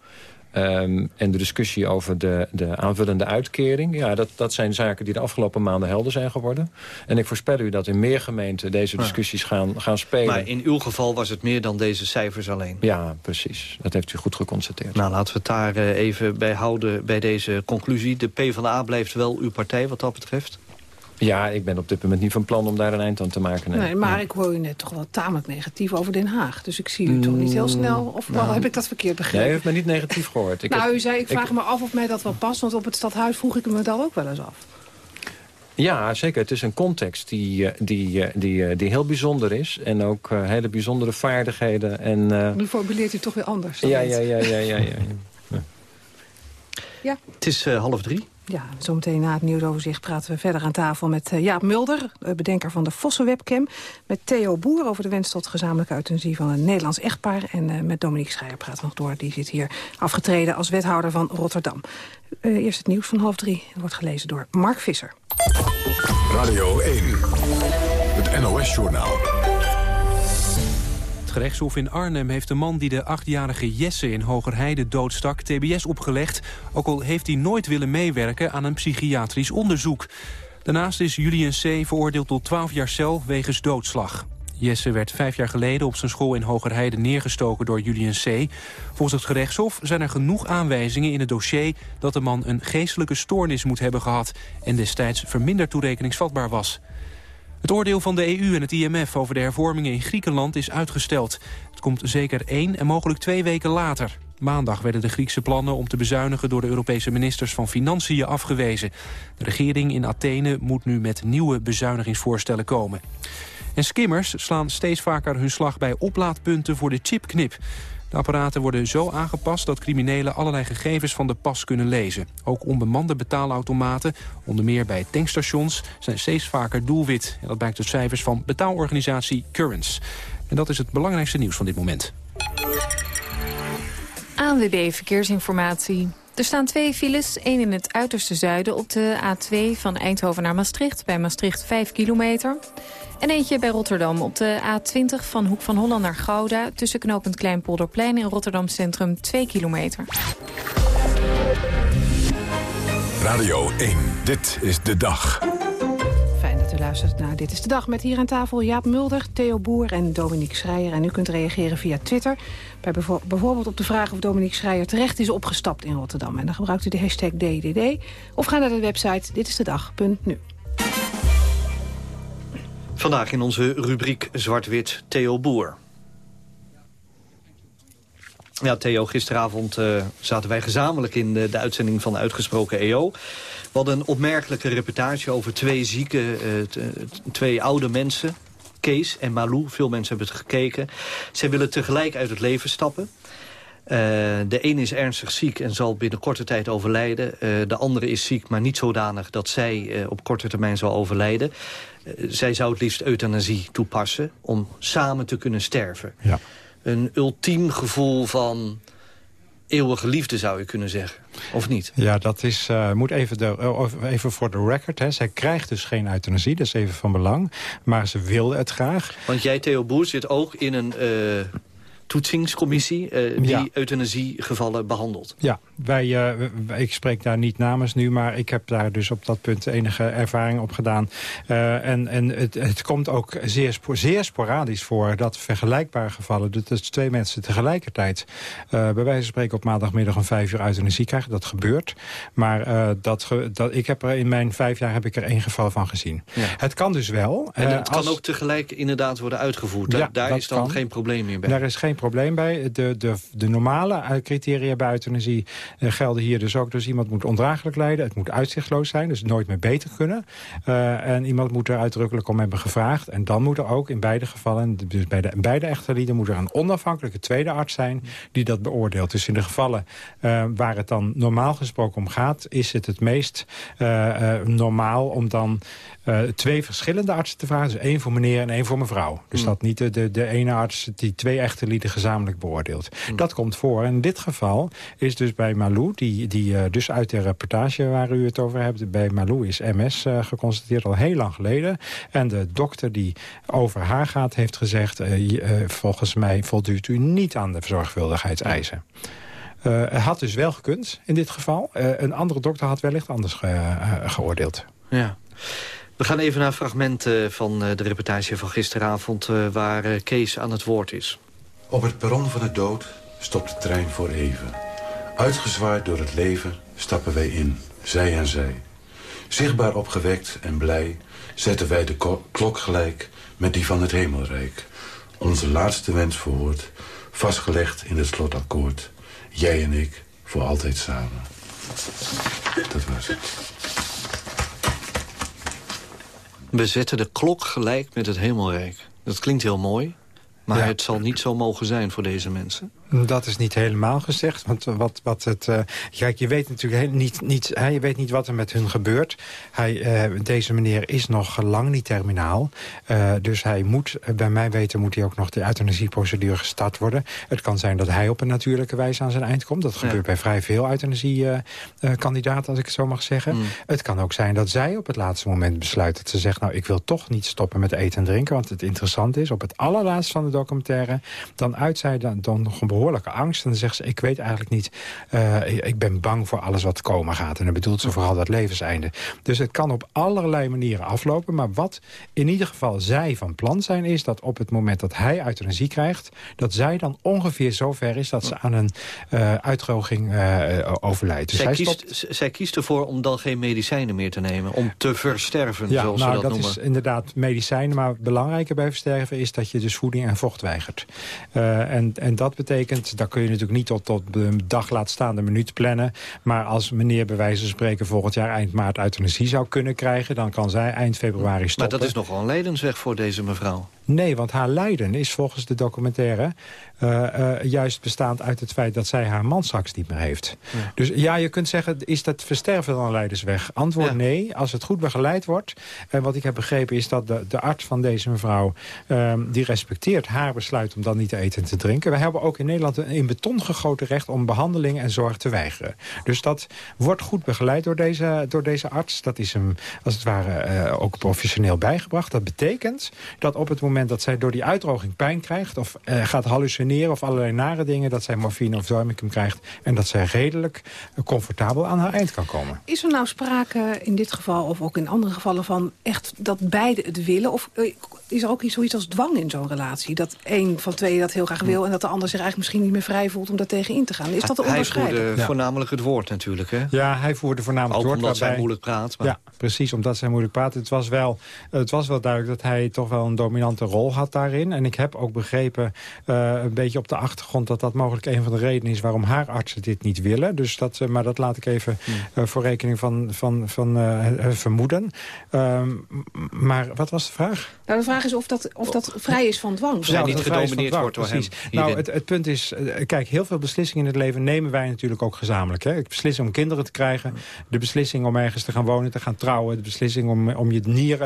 Ehm, en de discussie over de, de aanvullende uitkering... Ja, dat, dat zijn zaken die de afgelopen maanden helder zijn geworden. En ik voorspel u dat in meer gemeenten deze discussies gaan, gaan spelen. Maar in uw geval was het meer dan deze cijfers alleen. Ja, precies. Dat heeft u goed geconstateerd. Nou, laten we het daar eh, even bij houden bij deze conclusie. De PvdA blijft wel uw partij wat dat betreft. Ja, ik ben op dit moment niet van plan om daar een eind aan te maken. Nee. Nee, maar ik hoor u net toch wel tamelijk negatief over Den Haag. Dus ik zie u toch niet heel snel. Of nou, heb ik dat verkeerd Nee, u begrepen? heeft me niet negatief gehoord. Ik nou, heb- u zei, ik vraag me af of mij dat wel past. Want op het stadhuis vroeg ik me dat ook wel eens af. Ja, zeker. Het is een context die, eh, die, eh, die, eh, die heel bijzonder is. En ook hele bijzondere vaardigheden. En, eh, Nu formuleert u toch weer anders. ja, dit. ja, ja, ja, ja, ja. Ja. Het is eh, half drie. Ja, zometeen na het nieuwsoverzicht praten we verder aan tafel met eh, Jaap Mulder, eh, bedenker van de Vossen webcam. Met Theo Boer over de wens tot gezamenlijke euthanasie van een Nederlands echtpaar. En eh, met Dominique Schreier praten we nog door. Die zit hier afgetreden als wethouder van Rotterdam. Eerst het nieuws van half drie. Wordt gelezen door Mark Visser. Radio 1, het NOS-journaal. Gerechtshof in Arnhem heeft de man die de achtjarige Jesse in Hogerheide doodstak TBS opgelegd, ook al heeft hij nooit willen meewerken aan een psychiatrisch onderzoek. Daarnaast is Julian C. veroordeeld tot 12 jaar cel wegens doodslag. Jesse werd vijf jaar geleden op zijn school in Hogerheide neergestoken door Julian C. Volgens het gerechtshof zijn er genoeg aanwijzingen in het dossier dat de man een geestelijke stoornis moet hebben gehad en destijds verminderd toerekeningsvatbaar was. Het oordeel van de EU en het IMF over de hervormingen in Griekenland is uitgesteld. Het komt zeker één en mogelijk twee weken later. Maandag werden de Griekse plannen om te bezuinigen door de Europese ministers van Financiën afgewezen. De regering in Athene moet nu met nieuwe bezuinigingsvoorstellen komen. En skimmers slaan steeds vaker hun slag bij oplaadpunten voor de chipknip. De apparaten worden zo aangepast dat criminelen allerlei gegevens van de pas kunnen lezen. Ook onbemande betaalautomaten, onder meer bij tankstations, zijn steeds vaker doelwit. En dat blijkt uit cijfers van betaalorganisatie Currents. En dat is het belangrijkste nieuws van dit moment. ANWB Verkeersinformatie. Er staan twee files, één in het uiterste zuiden op de A2 van Eindhoven naar Maastricht... bij Maastricht 5 kilometer. En eentje bij Rotterdam op de A20 van Hoek van Holland naar Gouda... tussen knooppunt Kleinpolderplein en Rotterdam Centrum 2 kilometer. Radio 1, dit is de dag. Fijn dat u luistert naar Dit is de Dag. Met hier aan tafel Jaap Mulder, Theo Boer en Dominique Schreier. En u kunt reageren via Twitter. Bij bijvo- bijvoorbeeld op de vraag of Dominique Schreier terecht is opgestapt in Rotterdam. En dan gebruikt u de hashtag DDD. Of ga naar de website ditistedag.nu. Vandaag in onze rubriek Zwart-Wit Theo Boer. Ja, Theo, gisteravond eh, zaten wij gezamenlijk in de, uitzending van Uitgesproken EO. We hadden een opmerkelijke reportage over twee zieke, eh, t- twee oude mensen. Kees en Malou, veel mensen hebben het gekeken. Zij willen tegelijk uit het leven stappen. Eh, de ene is ernstig ziek en zal binnen korte tijd overlijden. Eh, de andere is ziek, maar niet zodanig dat zij eh, op korte termijn zal overlijden. Zij zou het liefst euthanasie toepassen om samen te kunnen sterven. Ja. Een ultiem gevoel van eeuwige liefde zou je kunnen zeggen. Of niet? Ja, dat is, moet even, de, even voor de record. Hè. Zij krijgt dus geen euthanasie, dat is even van belang. Maar ze wilde het graag. Want jij, Theo Boer, zit ook in een... toetsingscommissie... Uh, die ja. euthanasiegevallen behandelt. Ja, wij, uh, ik spreek daar niet namens nu... maar ik heb daar dus op dat punt enige ervaring op gedaan. Uh, en en het, het komt ook zeer, zeer sporadisch voor... dat vergelijkbare gevallen, dus twee mensen tegelijkertijd... bij wijze van spreken op maandagmiddag een vijf uur euthanasie krijgen. Dat gebeurt. Maar dat, dat, ik heb er in mijn vijf jaar heb ik er één geval van gezien. Ja. Het kan dus wel. En het kan ook tegelijk inderdaad worden uitgevoerd. Ja, daar is dan kan. geen probleem meer bij. Daar is geen probleem bij. De, de, de normale criteria bij euthanasie gelden hier dus ook. Dus iemand moet ondraaglijk lijden. Het moet uitzichtloos zijn. Dus nooit meer beter kunnen. Uh, en iemand moet er uitdrukkelijk om hebben gevraagd. En dan moet er ook in beide gevallen, dus bij de beide echtelieden... moet er een onafhankelijke tweede arts zijn die dat beoordeelt. Dus in de gevallen uh, waar het dan normaal gesproken om gaat... is het het meest normaal om dan uh, twee verschillende artsen te vragen. Dus één voor meneer en één voor mevrouw. Dus mm. dat niet de, de, de ene arts die twee echte lieden gezamenlijk beoordeelt. Mm. Dat komt voor. En in dit geval is dus bij Malou, die, die uh, dus uit de reportage waar u het over hebt... bij Malou is MS uh, geconstateerd al heel lang geleden. En de dokter die over haar gaat heeft gezegd... volgens mij voldoet u niet aan de zorgvuldigheidseisen. Uh, het had dus wel gekund in dit geval. Uh, een andere dokter had wellicht anders ge, uh, geoordeeld. Ja. We gaan even naar fragmenten van eh, de reportage van gisteravond... Eh, waar eh, Kees aan het woord is. Op het perron van de dood stopt de trein voor even. Uitgezwaaid door het leven stappen wij in, zij en zij. Zichtbaar opgewekt en blij zetten wij de klok gelijk met die van het hemelrijk. Onze laatste wens verhoord, vastgelegd in het slotakkoord. Jij en ik, voor altijd samen. Dat was het. We zetten de klok gelijk met het hemelrijk. Dat klinkt heel mooi, maar het zal niet zo mogen zijn voor deze mensen. Dat is niet helemaal gezegd. Want wat, wat het, uh, kijk, je weet natuurlijk niet, niet, hè, je weet niet wat er met hun gebeurt. Hij, uh, deze meneer is nog lang niet terminaal. Uh, dus hij moet, bij mij weten, moet hij ook nog de euthanasieprocedure gestart worden. Het kan zijn dat hij op een natuurlijke wijze aan zijn eind komt. Dat gebeurt bij vrij veel euthanasiekandidaten, als ik het zo mag zeggen. Mm. Het kan ook zijn dat zij op het laatste moment besluit dat ze zegt... nou, ik wil toch niet stoppen met eten en drinken, want het interessant is... op het allerlaatst van de documentaire, dan uit zij dan, dan nog een behoorlijke angst. En dan zegt ze, ik weet eigenlijk niet... Uh, ik ben bang voor alles wat komen gaat. En dan bedoelt ze vooral dat levenseinde. Dus het kan op allerlei manieren aflopen. Maar wat in ieder geval zij van plan zijn... is dat op het moment dat hij euthanasie krijgt... dat zij dan ongeveer zover is dat ze aan een uh, uitdroging uh, overlijdt. Dus zij, kiest, zij kiest ervoor om dan geen medicijnen meer te nemen. Om te versterven, ja, zoals nou, ze dat, dat is inderdaad medicijnen. Maar belangrijker bij versterven is dat je dus voeding en vocht weigert. en, en dat betekent betekent... daar kun je natuurlijk niet tot, tot de dag laat staan de minuut plannen. Maar als meneer bij wijze van spreken volgend jaar eind maart euthanasie zou kunnen krijgen... dan kan zij eind februari stoppen. Maar dat is nogal een levensweg voor deze mevrouw. Nee, want haar lijden is volgens de documentaire... Uh, uh, juist bestaand uit het feit dat zij haar man straks niet meer heeft. Dus ja, je kunt zeggen, is dat versterven dan leidersweg? Antwoord nee, als het goed begeleid wordt. En wat ik heb begrepen is dat de, de arts van deze mevrouw... Uh, die respecteert haar besluit om dan niet te eten en te drinken. We hebben ook in Nederland een in beton gegoten recht... om behandeling en zorg te weigeren. Dus dat wordt goed begeleid door deze, door deze arts. Dat is hem, als het ware, eh, ook professioneel bijgebracht. Dat betekent dat op het moment moment dat zij door die uitdroging pijn krijgt... of uh, gaat hallucineren of allerlei nare dingen... dat zij morfine of zormicum krijgt... en dat zij redelijk uh, comfortabel aan haar eind kan komen. Is er nou sprake in dit geval of ook in andere gevallen van... echt dat beide het willen? Of uh, is er ook iets, zoiets als dwang in zo'n relatie? Dat een van twee dat heel graag wil... en dat de ander zich eigenlijk misschien niet meer vrij voelt om daar tegen in te gaan. Is dat te onderscheiden? Hij voerde ja. voornamelijk het woord natuurlijk, hè? Ja, hij voerde voornamelijk het woord. omdat waarbij... zij moeilijk praat. Maar... Ja, precies, omdat zij moeilijk praat. Het was, wel, het was wel duidelijk dat hij toch wel een dominante rol had daarin. En ik heb ook begrepen, uh, een beetje op de achtergrond... dat dat mogelijk een van de redenen is waarom haar artsen dit niet willen. Dus dat, uh, maar dat laat ik even uh, voor rekening van, van, van vermoeden. Ehm, maar wat was de vraag? Nou, de vraag is of dat, of dat vrij is van dwang. Ja, niet gedomineerd wordt door precies. Nou, het, het, punt is, kijk, heel veel beslissingen in het leven nemen wij natuurlijk ook gezamenlijk. Hè? Ik beslis om kinderen te krijgen, de beslissing om ergens te gaan wonen, te gaan trouwen, de beslissing om, om je nier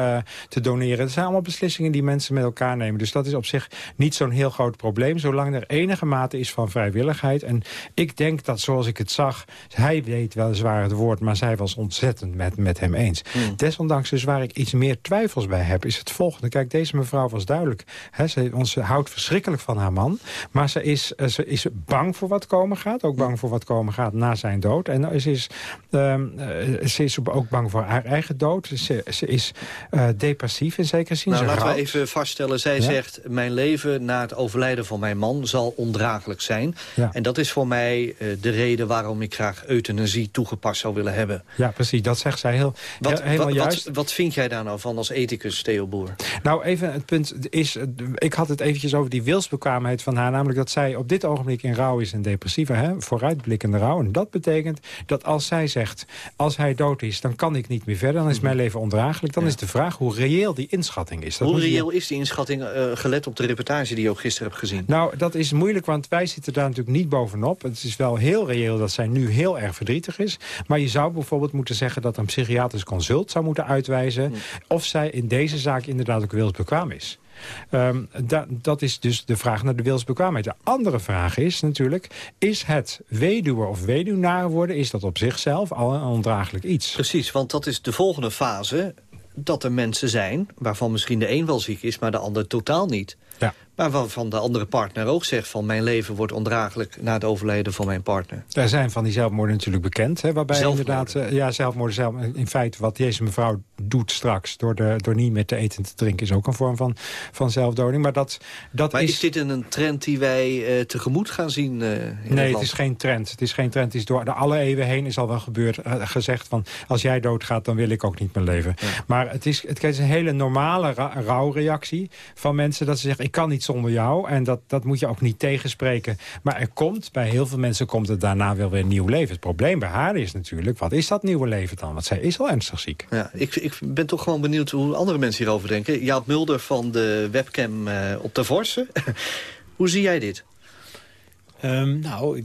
te doneren. Dat zijn allemaal beslissingen die mensen met elkaar nemen. Dus dat is op zich niet zo'n heel groot probleem... zolang er enige mate is van vrijwilligheid. En ik denk dat, zoals ik het zag... hij weet weliswaar het woord, maar zij was ontzettend met, met hem eens. Hmm. Desondanks dus waar ik iets meer twijfels bij heb... is het volgende. Kijk, deze mevrouw was duidelijk. Hè, ze, houdt verschrikkelijk van haar man. Maar ze is, eh, ze is bang voor wat komen gaat. Ook bang voor wat komen gaat na zijn dood. En ze is, ehm, eh, ze is ook bang voor haar eigen dood. Ze, ze is eh, depressief in zekere zin. Nou, laten we even vaststellen. Zij Ja. zegt, mijn leven na het overlijden van mijn man zal ondraaglijk zijn. Ja. En dat is voor mij eh, de reden waarom ik graag euthanasie toegepast zou willen hebben. Ja, precies. Dat zegt zij heel, Wat, helemaal wat, juist. wat, wat vind jij daar nou van als ethicus, Theo Boer? Nou, even het punt is... Ik had het eventjes over die wilsbekwaamheid van haar. Namelijk dat zij op dit ogenblik in rouw is en depressieve. Hè, vooruitblikkende rouw. En dat betekent dat als zij zegt... als hij dood is, dan kan ik niet meer verder. Dan is mijn leven ondraaglijk. Dan is de vraag hoe reëel die inschatting is. Dat Mhm. Hoe je- reëel is die inschatting eh, gelet op de reportage die je ook gisteren hebt gezien? Nou, dat is moeilijk, want wij zitten daar natuurlijk niet bovenop. Het is wel heel reëel dat zij nu heel erg verdrietig is. Maar je zou bijvoorbeeld moeten zeggen dat een psychiatrisch consult zou moeten uitwijzen... of zij in deze zaak inderdaad ook wilsbekwaam is. Ehm, da- dat is dus de vraag naar de wilsbekwaamheid. De andere vraag is natuurlijk... is het weduwe of weduwnaar worden... is dat op zichzelf al een ondraaglijk iets? Precies, want dat is de volgende fase. Dat er mensen zijn waarvan misschien de een wel ziek is... maar de ander totaal niet. Ja. Maar waarvan de andere partner ook zegt van... mijn leven wordt ondraaglijk na het overlijden van mijn partner. Er zijn van die zelfmoorden natuurlijk bekend. Hè, waarbij Zelfmoorden. inderdaad, eh, ja, zelfmoorden zelf, in feite wat deze mevrouw doet straks... Door, de, door niet meer te eten en te drinken, is ook een vorm van, van zelfdoding. Maar dat, dat Maar is... is dit een trend die wij eh, tegemoet gaan zien eh, in Nee, het is geen trend. Het is geen trend. Het is door de alle eeuwen heen is al wel gebeurd, gezegd van... als jij doodgaat, dan wil ik ook niet meer leven. Maar het is, het is een hele normale rouwreactie van mensen... dat ze zeggen, ik kan niet zonder jou. En dat, dat moet je ook niet tegenspreken. Maar er komt, bij heel veel mensen komt het daarna wel weer een nieuw leven. Het probleem bij haar is natuurlijk, wat is dat nieuwe leven dan? Want zij is al ernstig ziek. Ja, ik, ik ben toch gewoon benieuwd hoe andere mensen hierover denken. Jaap Mulder van de webcam eh, op de Vorse. hoe zie jij dit? Ehm, nou, ik,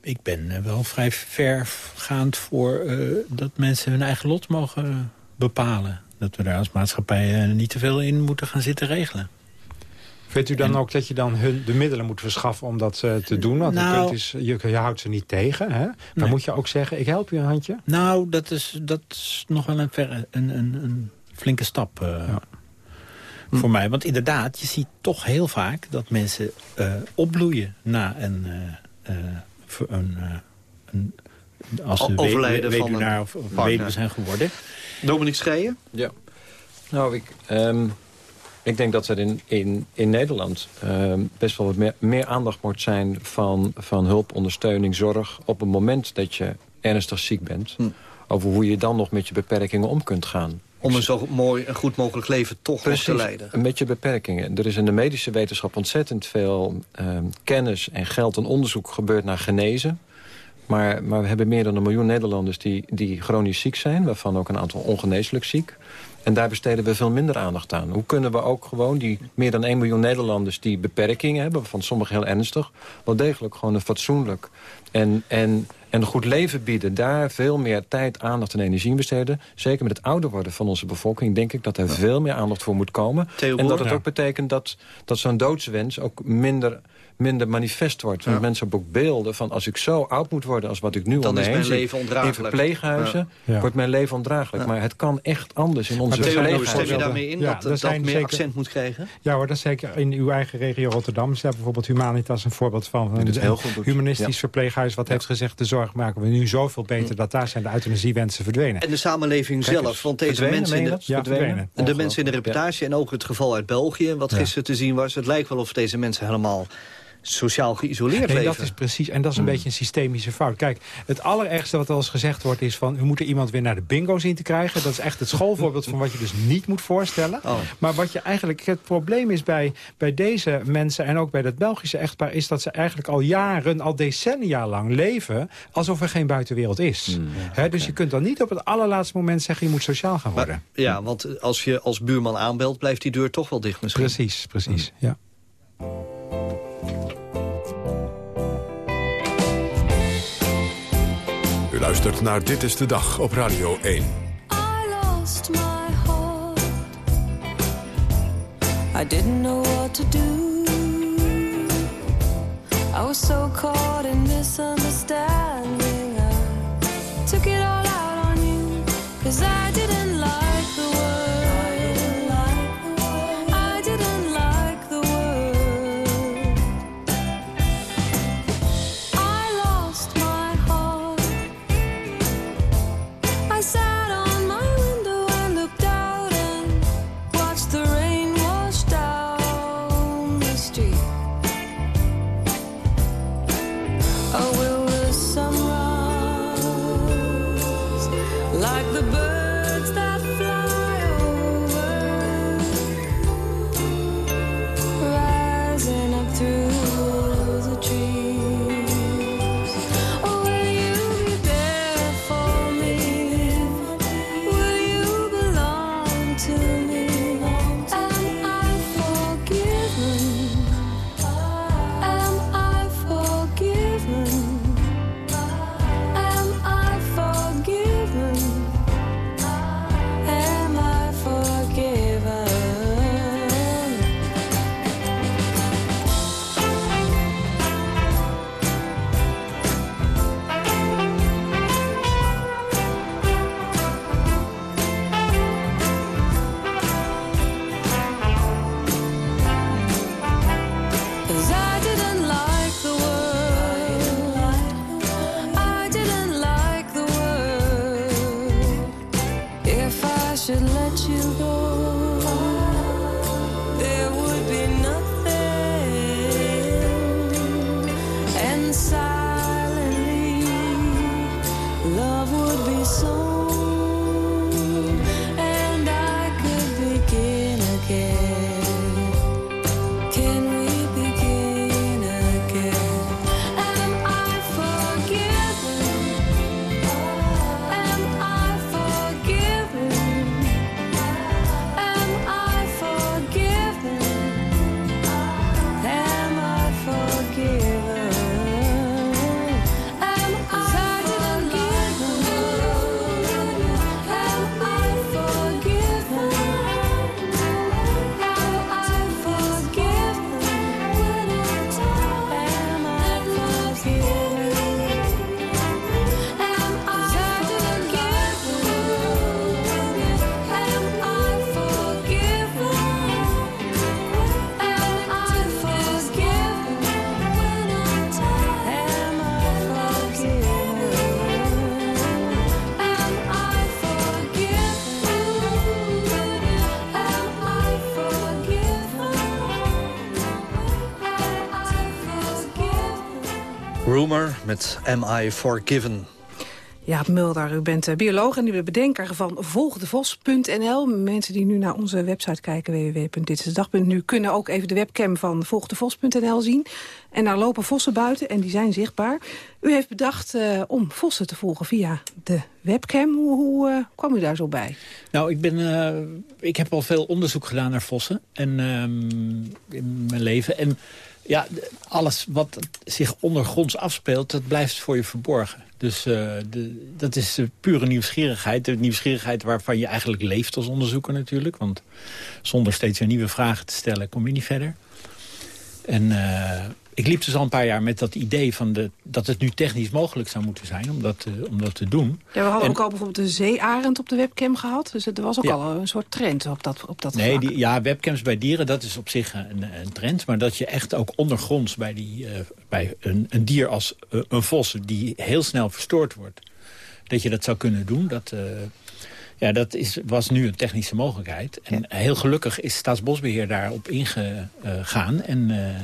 ik ben eh, wel vrij vergaand voor eh, dat mensen hun eigen lot mogen bepalen. Dat we daar als maatschappij eh, niet te veel in moeten gaan zitten regelen. Vindt u dan ook dat je dan hun de middelen moet verschaffen om dat eh, te doen? Want Nou- is, je, je houdt ze niet tegen. Hè? Dan Nee. moet je ook zeggen, ik help je een handje. Nou, dat is, dat is nog wel een, verre, een, een, een flinke stap eh, voor mij. Want inderdaad, je ziet toch heel vaak dat mensen eh, opbloeien na een... eh, eh, een, een als ze overlijden we- van weduwnaar een of, of weduwe zijn geworden. Dominique Schreien? Ja. Nou, ik, ehm, ik denk dat er in, in, in Nederland ehm, best wel wat meer, meer aandacht moet zijn... Van, van hulp, ondersteuning, zorg op het moment dat je ernstig ziek bent. Over hoe je dan nog met je beperkingen om kunt gaan. Om een zo mooi en goed mogelijk leven toch te leiden. met je beperkingen. Er is in de medische wetenschap ontzettend veel ehm, kennis en geld en onderzoek gebeurd naar genezen. Maar, maar we hebben meer dan een miljoen Nederlanders die, die chronisch ziek zijn... waarvan ook een aantal ongeneeslijk ziek. En daar besteden we veel minder aandacht aan. Hoe kunnen we ook gewoon die meer dan 1 miljoen Nederlanders... die beperkingen hebben, waarvan sommigen heel ernstig... wel degelijk gewoon een fatsoenlijk en, en, en goed leven bieden... daar veel meer tijd, aandacht en energie in besteden. Zeker met het ouder worden van onze bevolking... denk ik dat er veel meer aandacht voor moet komen. En dat het Ja. ook betekent dat, dat zo'n doodswens ook minder minder manifest wordt. Want mensen hebben ook beelden van... als ik zo oud moet worden als wat ik nu Dan al is mijn leven ondraaglijk. In verpleeghuizen Ja. wordt mijn leven ondraaglijk. Ja. Maar het kan echt anders in onze verpleeghuizen. Stem je daarmee in Ja, dat er dat, zijn meer zeker- accent moet krijgen? Ja hoor, dat is zeker in uw eigen regio Rotterdam. Is daar bijvoorbeeld Humanitas een voorbeeld van. Die het Een heel goed humanistisch Ja. verpleeghuis wat heeft gezegd... de zorg maken we nu zoveel beter dat daar zijn de euthanasiewensen verdwenen. En de samenleving Kijk zelf. Want deze Verdwenen, mensen in de, dat? Verdwenen. de mensen in de reportage en ook het geval uit België... wat gisteren te zien was. Het lijkt wel of deze mensen helemaal sociaal geïsoleerd Nee, leven. dat is precies. En dat is een beetje een systemische fout. Kijk, het allerergste wat wel eens gezegd wordt is van... we moeten iemand weer naar de bingo zien te krijgen. Dat is echt het schoolvoorbeeld van wat je dus niet moet voorstellen. Oh. Maar wat je eigenlijk... Het probleem is bij, bij deze mensen en ook bij dat Belgische echtpaar... is dat ze eigenlijk al jaren, al decennia lang leven... alsof er geen buitenwereld is. Hè, dus je kunt dan niet op het allerlaatste moment zeggen... je moet sociaal gaan worden. Ja, want als je als buurman aanbelt, blijft die deur toch wel dicht misschien. Precies, precies. Ja. U luistert naar Dit is de Dag op Radio 1. I lost my heart. I didn't know what to do. I was so caught in misunderstanding. I took it all out on you, cause I didn't met Am I Forgiven. Jaap Mulder, u bent eh, bioloog en u bent bedenker van volgdevos.nl. Mensen die nu naar onze website kijken, www.ditistedag.nu... kunnen ook even de webcam van volgdevos.nl zien. En daar lopen vossen buiten en die zijn zichtbaar. U heeft bedacht eh, om vossen te volgen via de webcam. Hoe, hoe eh, kwam u daar zo bij? Nou, ik, ben, eh, ik heb al veel onderzoek gedaan naar vossen en, ehm, in mijn leven. En ja, alles wat zich ondergronds afspeelt, dat blijft voor je verborgen. Dus eh, de, dat is eh, pure nieuwsgierigheid. De nieuwsgierigheid waarvan je eigenlijk leeft als onderzoeker natuurlijk. Want zonder steeds weer nieuwe vragen te stellen kom je niet verder. En eh, ik liep dus al een paar jaar met dat idee van de, dat het nu technisch mogelijk zou moeten zijn om dat, te- om dat te doen. Ja, we hadden En- ook al bijvoorbeeld een zeearend op de webcam gehad. Dus er was ook Ja. al een soort trend op dat, op dat Nee, die, ja, webcams bij dieren, dat is op zich een, een trend. Maar dat je echt ook ondergronds bij, die, eh, bij een, een dier als eh, een vos... die heel snel verstoord wordt, dat je dat zou kunnen doen... dat, eh, ja, dat is, was nu een technische mogelijkheid. En heel gelukkig is Staatsbosbeheer daarop ingegaan... en eh,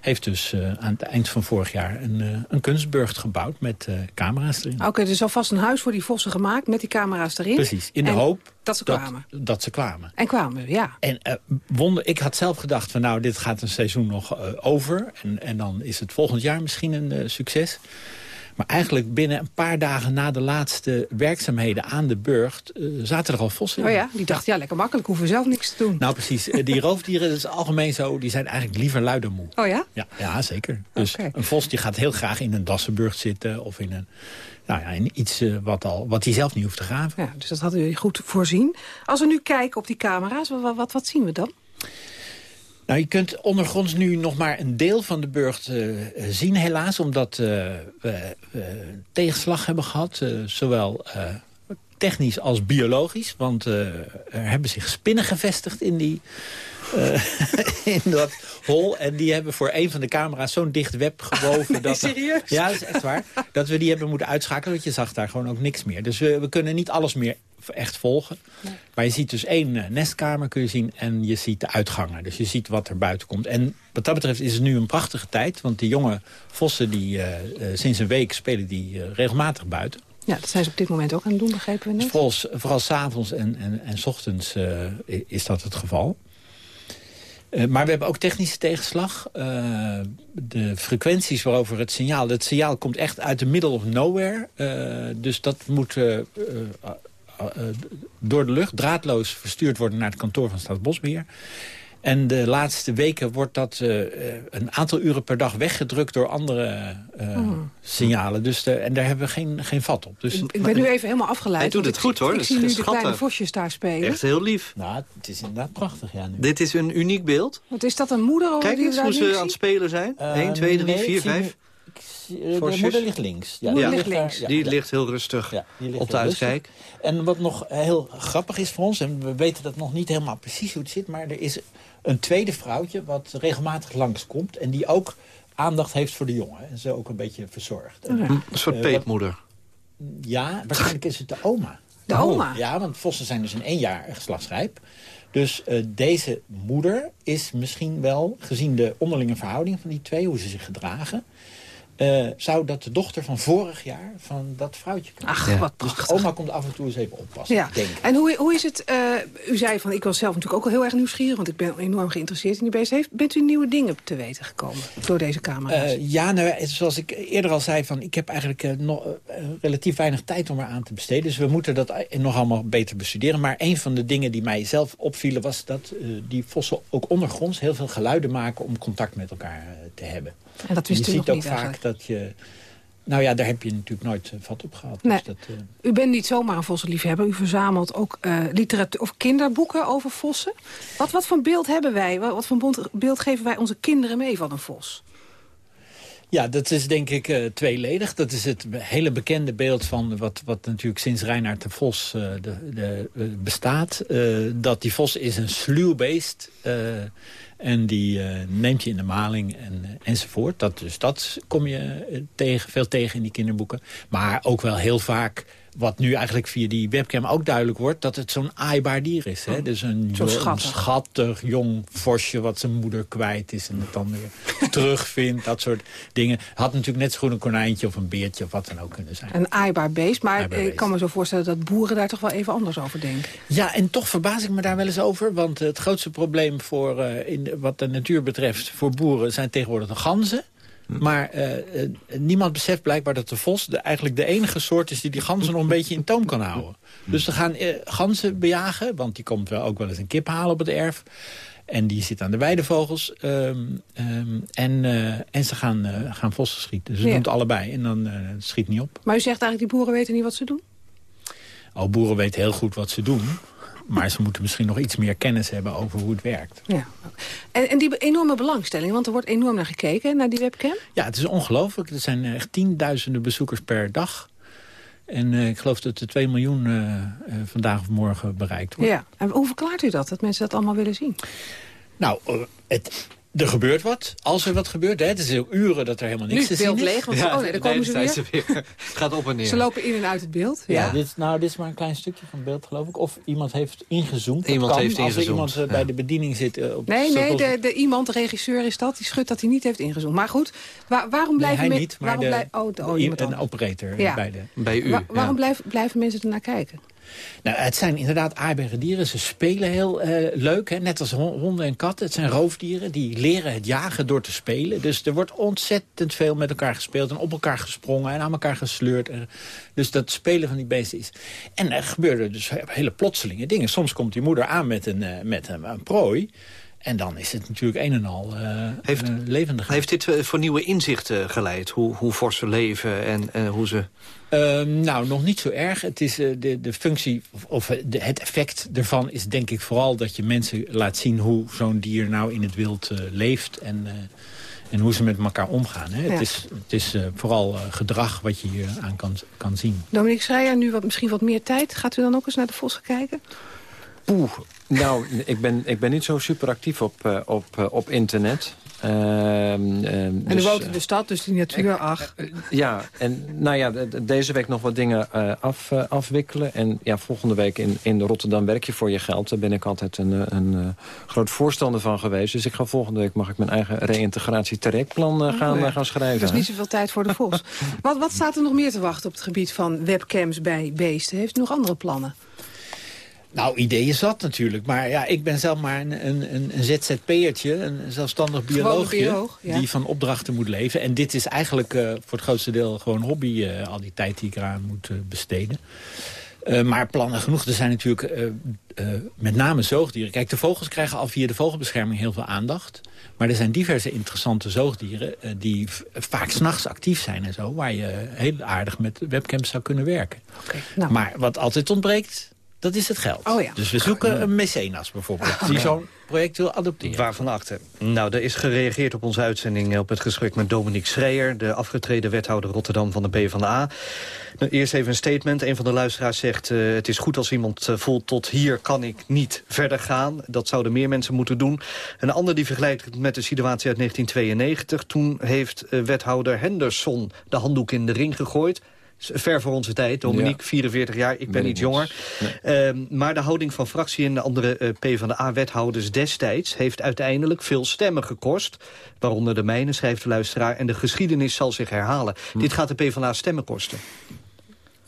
heeft dus eh, aan het eind van vorig jaar een, eh, een kunstburcht gebouwd... met eh, camera's erin. Oké, dus alvast een huis voor die vossen gemaakt met die camera's erin. Precies, in de En hoop dat ze kwamen. dat ze kwamen. En kwamen, ja. En wonder, ik had zelf gedacht van nou, dit gaat een seizoen nog over. En, en dan is het volgend jaar misschien een succes. Maar eigenlijk binnen een paar dagen na de laatste werkzaamheden aan de burcht... eh, zaten er al vossen in. Oh ja, die dacht, ja, lekker makkelijk, hoeven we zelf niks te doen. Nou precies, eh, die roofdieren, dat is algemeen zo, die zijn eigenlijk liever lui dan moe. Oh ja? Ja, ja zeker. Dus een vos die gaat heel graag in een dassenburcht zitten... of in, een, nou ja, in iets eh, wat, al, wat hij zelf niet hoeft te graven. Ja, dus dat hadden jullie goed voorzien. Als we nu kijken op die camera's, wat, wat, wat zien we dan? Nou, je kunt ondergronds nu nog maar een deel van de burcht eh, zien, helaas. Omdat eh, we tegenslag hebben gehad, eh, zowel technisch als biologisch. Want er hebben zich spinnen gevestigd in, die, eh, in dat hol. En die hebben voor een van de camera's zo'n dicht web gewoven. dat serieus? Ja, dat is echt waar. Dat we die hebben moeten uitschakelen, want je zag daar gewoon ook niks meer. Dus we, we kunnen niet alles meer echt volgen. Maar je ziet dus één eh, nestkamer kun je zien en je ziet de uitgangen. Dus je ziet wat er buiten komt. En wat dat betreft is het nu een prachtige tijd. Want die jonge vossen die eh, sinds een week spelen die regelmatig buiten. Ja, dat zijn ze op dit moment ook aan het doen, begrepen we net. Dus vooral, s- vooral s'avonds en, en, en s ochtends is dat het geval. Eh, maar we hebben ook technische tegenslag. Eh, de frequenties waarover het signaal... Het signaal komt echt uit de middle of nowhere. Eh, dus dat moet door de lucht draadloos verstuurd worden... naar het kantoor van Staatsbosbeheer. En de laatste weken wordt dat eh, eh, een aantal uren per dag weggedrukt... door andere eh, Hmm. signalen. Dus de, en daar hebben we geen, geen vat op. Dus, Ik ben nu even helemaal afgeleid. Hij doet het goed, hoor. Ik zie nu de kleine vosjes daar spelen. Echt heel lief. Nou, het is inderdaad prachtig, ja. Nu. Dit is een uniek beeld. Wat is dat, een moeder? Kijk die eens hoe ze aan het spelen zijn. Eh, 1, 2, 3, nee, 4, ik zie 5. nu- Eh, De moeder ligt links. De moeder Ja. ligt links. Ja, Die ja. ligt heel rustig Ja, ligt op de rustig. uitkijk. En wat nog heel grappig is voor ons, en we weten dat nog niet helemaal precies hoe het zit... maar er is een tweede vrouwtje wat regelmatig langskomt... en die ook aandacht heeft voor de jongen. En ze ook een beetje verzorgt. En, Een soort eh, wat- peetmoeder. Ja, waarschijnlijk is het de oma. De oma? Ja, want vossen zijn dus in één jaar geslachtsrijp. Dus eh, deze moeder is misschien wel, gezien de onderlinge verhouding van die twee... hoe ze zich gedragen... eh, zou dat de dochter van vorig jaar van dat vrouwtje kunnen Ach, wat Dus prachtig. de oma komt af en toe eens even oppassen, Ja, denk en hoe, hoe is het, eh, u zei van, ik was zelf natuurlijk ook al heel erg nieuwsgierig... want ik ben enorm geïnteresseerd in die beesten. Heeft, bent u nieuwe dingen te weten gekomen door deze camera's? Eh, ja, nou, zoals ik eerder al zei, van, ik heb eigenlijk nog, relatief weinig tijd om eraan te besteden. Dus we moeten dat nog allemaal beter bestuderen. Maar een van de dingen die mij zelf opvielen was dat die vossen ook ondergronds heel veel geluiden maken om contact met elkaar te hebben. En dat wist je u ziet nog ook niet vaak eigenlijk? dat je... Nou ja, daar heb je natuurlijk nooit eh, vat op gehad. Nee. Dus dat, eh, U bent niet zomaar een vossenliefhebber. U verzamelt ook eh, literatuur of kinderboeken over vossen. Wat, wat voor beeld hebben wij? Wat, wat voor beeld geven wij onze kinderen mee van een vos? Ja, dat is denk ik eh, tweeledig. Dat is het hele bekende beeld van wat, wat natuurlijk sinds Reinhard de Vos eh, de, de, eh, bestaat. dat die vos is een sluwbeest eh en die neemt je in de maling en, enzovoort. Dat, dus dat kom je tegen, veel tegen in die kinderboeken. Maar ook wel heel vaak wat nu eigenlijk via die webcam ook duidelijk wordt... dat het zo'n aaibaar dier is. Hè? Dus een, Zo jo- een schattig. jong vosje wat zijn moeder kwijt is... en het dan weer terugvindt, dat soort dingen. Had natuurlijk net zo goed een konijntje of een beertje of wat dan ook kunnen zijn. Een aaibaar beest. Maar Aaibaar ik beest. kan me zo voorstellen dat boeren daar toch wel even anders over denken. Ja, en toch verbaas ik me daar wel eens over. Want het grootste probleem voor, eh, in, wat de natuur betreft voor boeren... zijn tegenwoordig de ganzen. Maar eh, eh, niemand beseft blijkbaar dat de vos de, eigenlijk de enige soort is... die die ganzen nog een beetje in toom kan houden. Dus ze gaan eh, ganzen bejagen, want die komt wel ook wel eens een kip halen op het erf. En die zit aan de weidevogels. ehm, ehm, en, en ze gaan, gaan vossen schieten. Dus ze Ja. doen het allebei en dan schiet niet op. Maar u zegt eigenlijk, die boeren weten niet wat ze doen? Oh, boeren weten heel goed wat ze doen. Maar ze moeten misschien nog iets meer kennis hebben over hoe het werkt. Ja. En, en die enorme belangstelling, want er wordt enorm naar gekeken, naar die webcam. Ja, het is ongelooflijk. Er zijn echt tienduizenden bezoekers per dag. En eh, ik geloof dat er 2 miljoen eh, eh, vandaag of morgen bereikt wordt. Ja. En hoe verklaart u dat, dat mensen dat allemaal willen zien? Nou, het, er gebeurt wat. Als er wat gebeurt. Hè, het is ook uren dat er helemaal niks Nu te is het zien beeld is. leeg, want oh nee, daar komen ze weer. Het gaat op en neer. Ze lopen in en uit het beeld. Ja, Ja. Dit, is- nou, dit is maar een klein stukje van het beeld, geloof ik. Of iemand heeft ingezoomd. Iemand kan. heeft Als er ingezoomd, iemand eh, ja. bij de bediening zit. eh, op Nee, nee, de, de iemand, de regisseur is dat, die schudt dat hij niet heeft ingezoomd. Maar goed, waar- waarom Nee, blijven hij men- niet, maar waarom de, blij- oh, de- oh, iemand een anders. operator Ja. bij de... Bij u. Wa- waarom ja. blijven, blijven mensen ernaar kijken? Nou, het zijn inderdaad aardbare dieren. Ze spelen heel eh, leuk, hè? net als hon- honden en katten. Het zijn roofdieren, die leren het jagen door te spelen. Dus er wordt ontzettend veel met elkaar gespeeld... en op elkaar gesprongen en aan elkaar gesleurd. Dus dat spelen van die beesten is... En er gebeuren dus hele plotselinge dingen. Soms komt die moeder aan met een, eh, met een prooi... En dan is het natuurlijk een en al uh, heeft, uh, levendig. Heeft dit uh, voor nieuwe inzichten geleid? Hoe, hoe fors ze leven en hoe ze... Ehm, nou, nog niet zo erg. Het is de, de functie, of de, het effect ervan is denk ik vooral... dat je mensen laat zien hoe zo'n dier nou in het wild leeft... en en hoe ze met elkaar omgaan. Hè. Ja. Het is, het is uh, vooral uh, gedrag wat je hier aan kan, kan zien. Dominique Schreier, nu wat, misschien wat meer tijd. Gaat u dan ook eens naar de vossen kijken? Poeh, nou, ik ben, ik ben niet zo super actief op, uh, op, op internet. Uh, uh, en u dus, woont in de stad, dus die natuur, ach. ja, en nou ja, deze week nog wat dingen af, afwikkelen. En ja, volgende week in, in Rotterdam werk je voor je geld. Daar ben ik altijd een, een groot voorstander van geweest. Dus ik ga volgende week mag ik mijn eigen reïntegratie-trajectplan gaan, oh, ja. gaan schrijven. Er is niet zoveel tijd voor de Vos. wat, wat staat er nog meer te wachten op het gebied van webcams bij beesten? Heeft u nog andere plannen? Nou, ideeën zat natuurlijk. Maar ja, ik ben zelf maar een, een, een ZZP'ertje, een zelfstandig bioloogje... bioloog, ja. die van opdrachten moet leven. En dit is eigenlijk uh, voor het grootste deel gewoon hobby, uh, al die tijd die ik eraan moet uh, besteden. maar plannen genoeg. Er zijn natuurlijk met name zoogdieren. Kijk, de vogels krijgen al via de vogelbescherming heel veel aandacht. Maar er zijn diverse interessante zoogdieren die vaak s'nachts actief zijn en zo... waar je heel aardig met webcams zou kunnen werken. Okay, nou. Maar wat altijd ontbreekt, dat is het geld. Oh ja. Dus we zoeken een mecenas bijvoorbeeld, die zo'n project wil adopteren. Waarvan achter? Nou, er is gereageerd op onze uitzending op het gesprek met Dominique Schreier... de afgetreden wethouder Rotterdam van de PvdA. Nou, eerst even een statement. Een van de luisteraars zegt... Uh, het is goed als iemand uh, voelt tot hier kan ik niet verder gaan. Dat zouden meer mensen moeten doen. Een ander die vergelijkt het met de situatie uit 1992. Toen heeft uh, wethouder Henderson de handdoek in de ring gegooid ver voor onze tijd. Dominique, ja. 44 jaar, ik ben, ben iets jonger. Uh, maar de houding van fractie en de andere uh, PvdA-wethouders destijds... heeft uiteindelijk veel stemmen gekost. Waaronder de mijne, schrijft de luisteraar. En de geschiedenis zal zich herhalen. Hm. Dit gaat de PvdA stemmen kosten.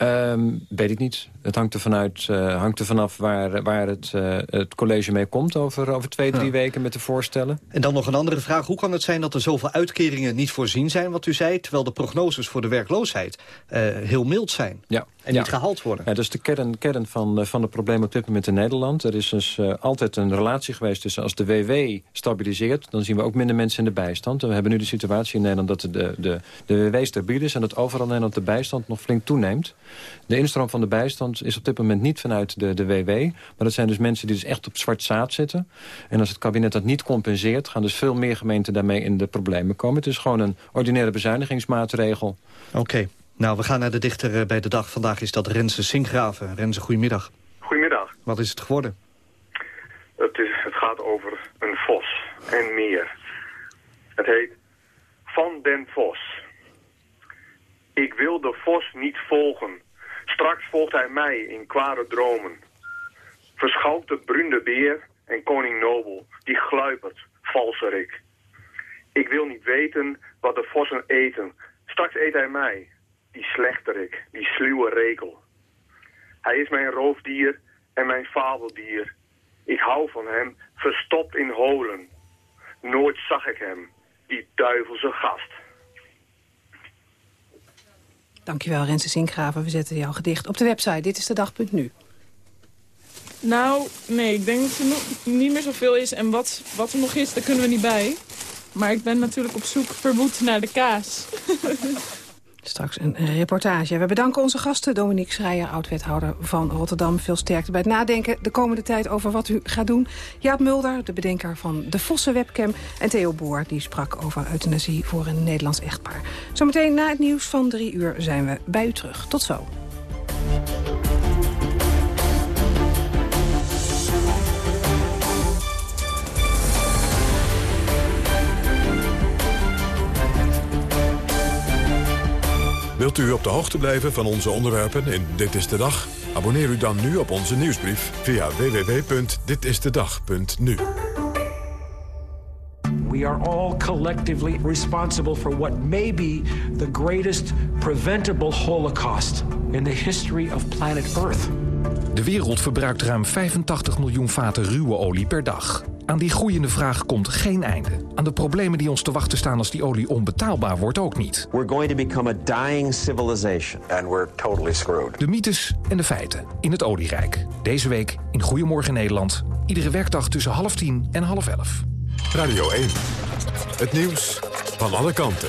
Um, weet ik niet. Het hangt er, vanuit, uh, hangt er vanaf waar, waar het, uh, het college mee komt over, over twee, drie ja. weken met de voorstellen. En dan nog een andere vraag. Hoe kan het zijn dat er zoveel uitkeringen niet voorzien zijn, wat u zei... terwijl de prognoses voor de werkloosheid uh, heel mild zijn ja. en ja. niet gehaald worden? Ja, dat is de kern, kern van, van het probleem op dit moment in Nederland. Er is dus altijd een relatie geweest tussen als de WW stabiliseert... dan zien we ook minder mensen in de bijstand. En we hebben nu de situatie in Nederland dat de, de, de WW stabiel is... en dat overal in Nederland de bijstand nog flink toeneemt. De instroom van de bijstand is op dit moment niet vanuit de, de WW. Maar dat zijn dus mensen die dus echt op zwart zaad zitten. En als het kabinet dat niet compenseert... gaan dus veel meer gemeenten daarmee in de problemen komen. Het is gewoon een ordinaire bezuinigingsmaatregel. Oké. Okay. Nou, we gaan naar de dichter bij de dag. Vandaag is dat Renze Sinkgraven. Renze, goedemiddag. Goedemiddag. Wat is het geworden? Het, is, het gaat over een vos en meer. Het heet Van den Vos. Ik wil de vos niet volgen. Straks volgt hij mij in kwade dromen. Verschouwt de brunde beer en koning Nobel, die gluipert, valserik. Ik wil niet weten wat de vossen eten. Straks eet hij mij, die slechterik, die sluwe rekel. Hij is mijn roofdier en mijn fabeldier. Ik hou van hem, verstopt in holen. Nooit zag ik hem, die duivelse gast. Dankjewel, Renze Sinkgraven. We zetten jouw gedicht op de website. Dit is de dag.nu. Nou, nee, ik denk dat er niet meer zoveel is. En wat, wat er nog is, daar kunnen we niet bij. Maar ik ben natuurlijk op zoek verwoed naar de kaas. Straks een reportage. We bedanken onze gasten, Dominique Schreier, oud-wethouder van Rotterdam. Veel sterkte bij het nadenken de komende tijd over wat u gaat doen. Jaap Mulder, de bedenker van de Vossen webcam. En Theo Boer, die sprak over euthanasie voor een Nederlands echtpaar. Zometeen na het nieuws van drie uur zijn we bij u terug. Tot zo. Wilt u op de hoogte blijven van onze onderwerpen in Dit is de Dag? Abonneer u dan nu op onze nieuwsbrief via www.ditistedag.nu. We are all collectively responsible for what may be the greatest preventable holocaust in the history of planet Earth. De wereld verbruikt ruim 85 miljoen vaten ruwe olie per dag. Aan die groeiende vraag komt geen einde. Aan de problemen die ons te wachten staan als die olie onbetaalbaar wordt ook niet. We're going to become a dying civilization. And we're totally screwed. De mythes en de feiten in het olierijk. Deze week in Goedemorgen Nederland. Iedere werkdag tussen half tien en half elf. Radio 1. Het nieuws van alle kanten.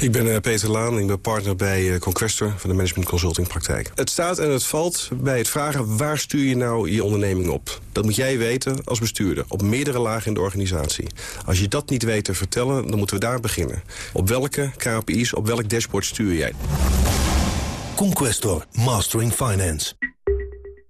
Ik ben eh, Peter Laan, ik ben partner bij eh, Conquestor van de Management Consulting Praktijk. Het staat en het valt bij het vragen waar stuur je nou je onderneming op. Dat moet jij weten als bestuurder, op meerdere lagen in de organisatie. Als je dat niet weet te vertellen, dan moeten we daar beginnen. Op welke KPI's, op welk dashboard stuur jij? Conquestor, Mastering Finance.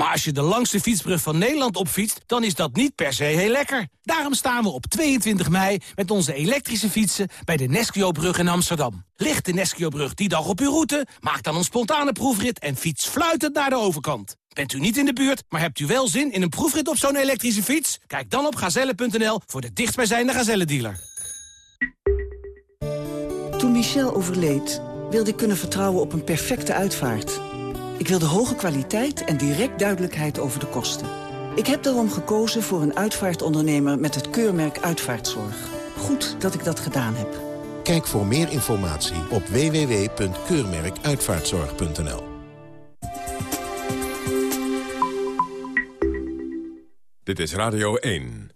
Maar als je de langste fietsbrug van Nederland opfietst, dan is dat niet per se heel lekker. Daarom staan we op 22 mei met onze elektrische fietsen bij de Nesquio-brug in Amsterdam. Ligt de Nesquio-brug die dag op uw route? Maak dan een spontane proefrit en fiets fluitend naar de overkant. Bent u niet in de buurt, maar hebt u wel zin in een proefrit op zo'n elektrische fiets? Kijk dan op gazelle.nl voor de dichtstbijzijnde Gazelle-dealer. Toen Michel overleed, wilde ik kunnen vertrouwen op een perfecte uitvaart. Ik wilde hoge kwaliteit en direct duidelijkheid over de kosten. Ik heb daarom gekozen voor een uitvaartondernemer met het keurmerk Uitvaartzorg. Goed dat ik dat gedaan heb. Kijk voor meer informatie op www.keurmerkuitvaartzorg.nl Dit is Radio 1.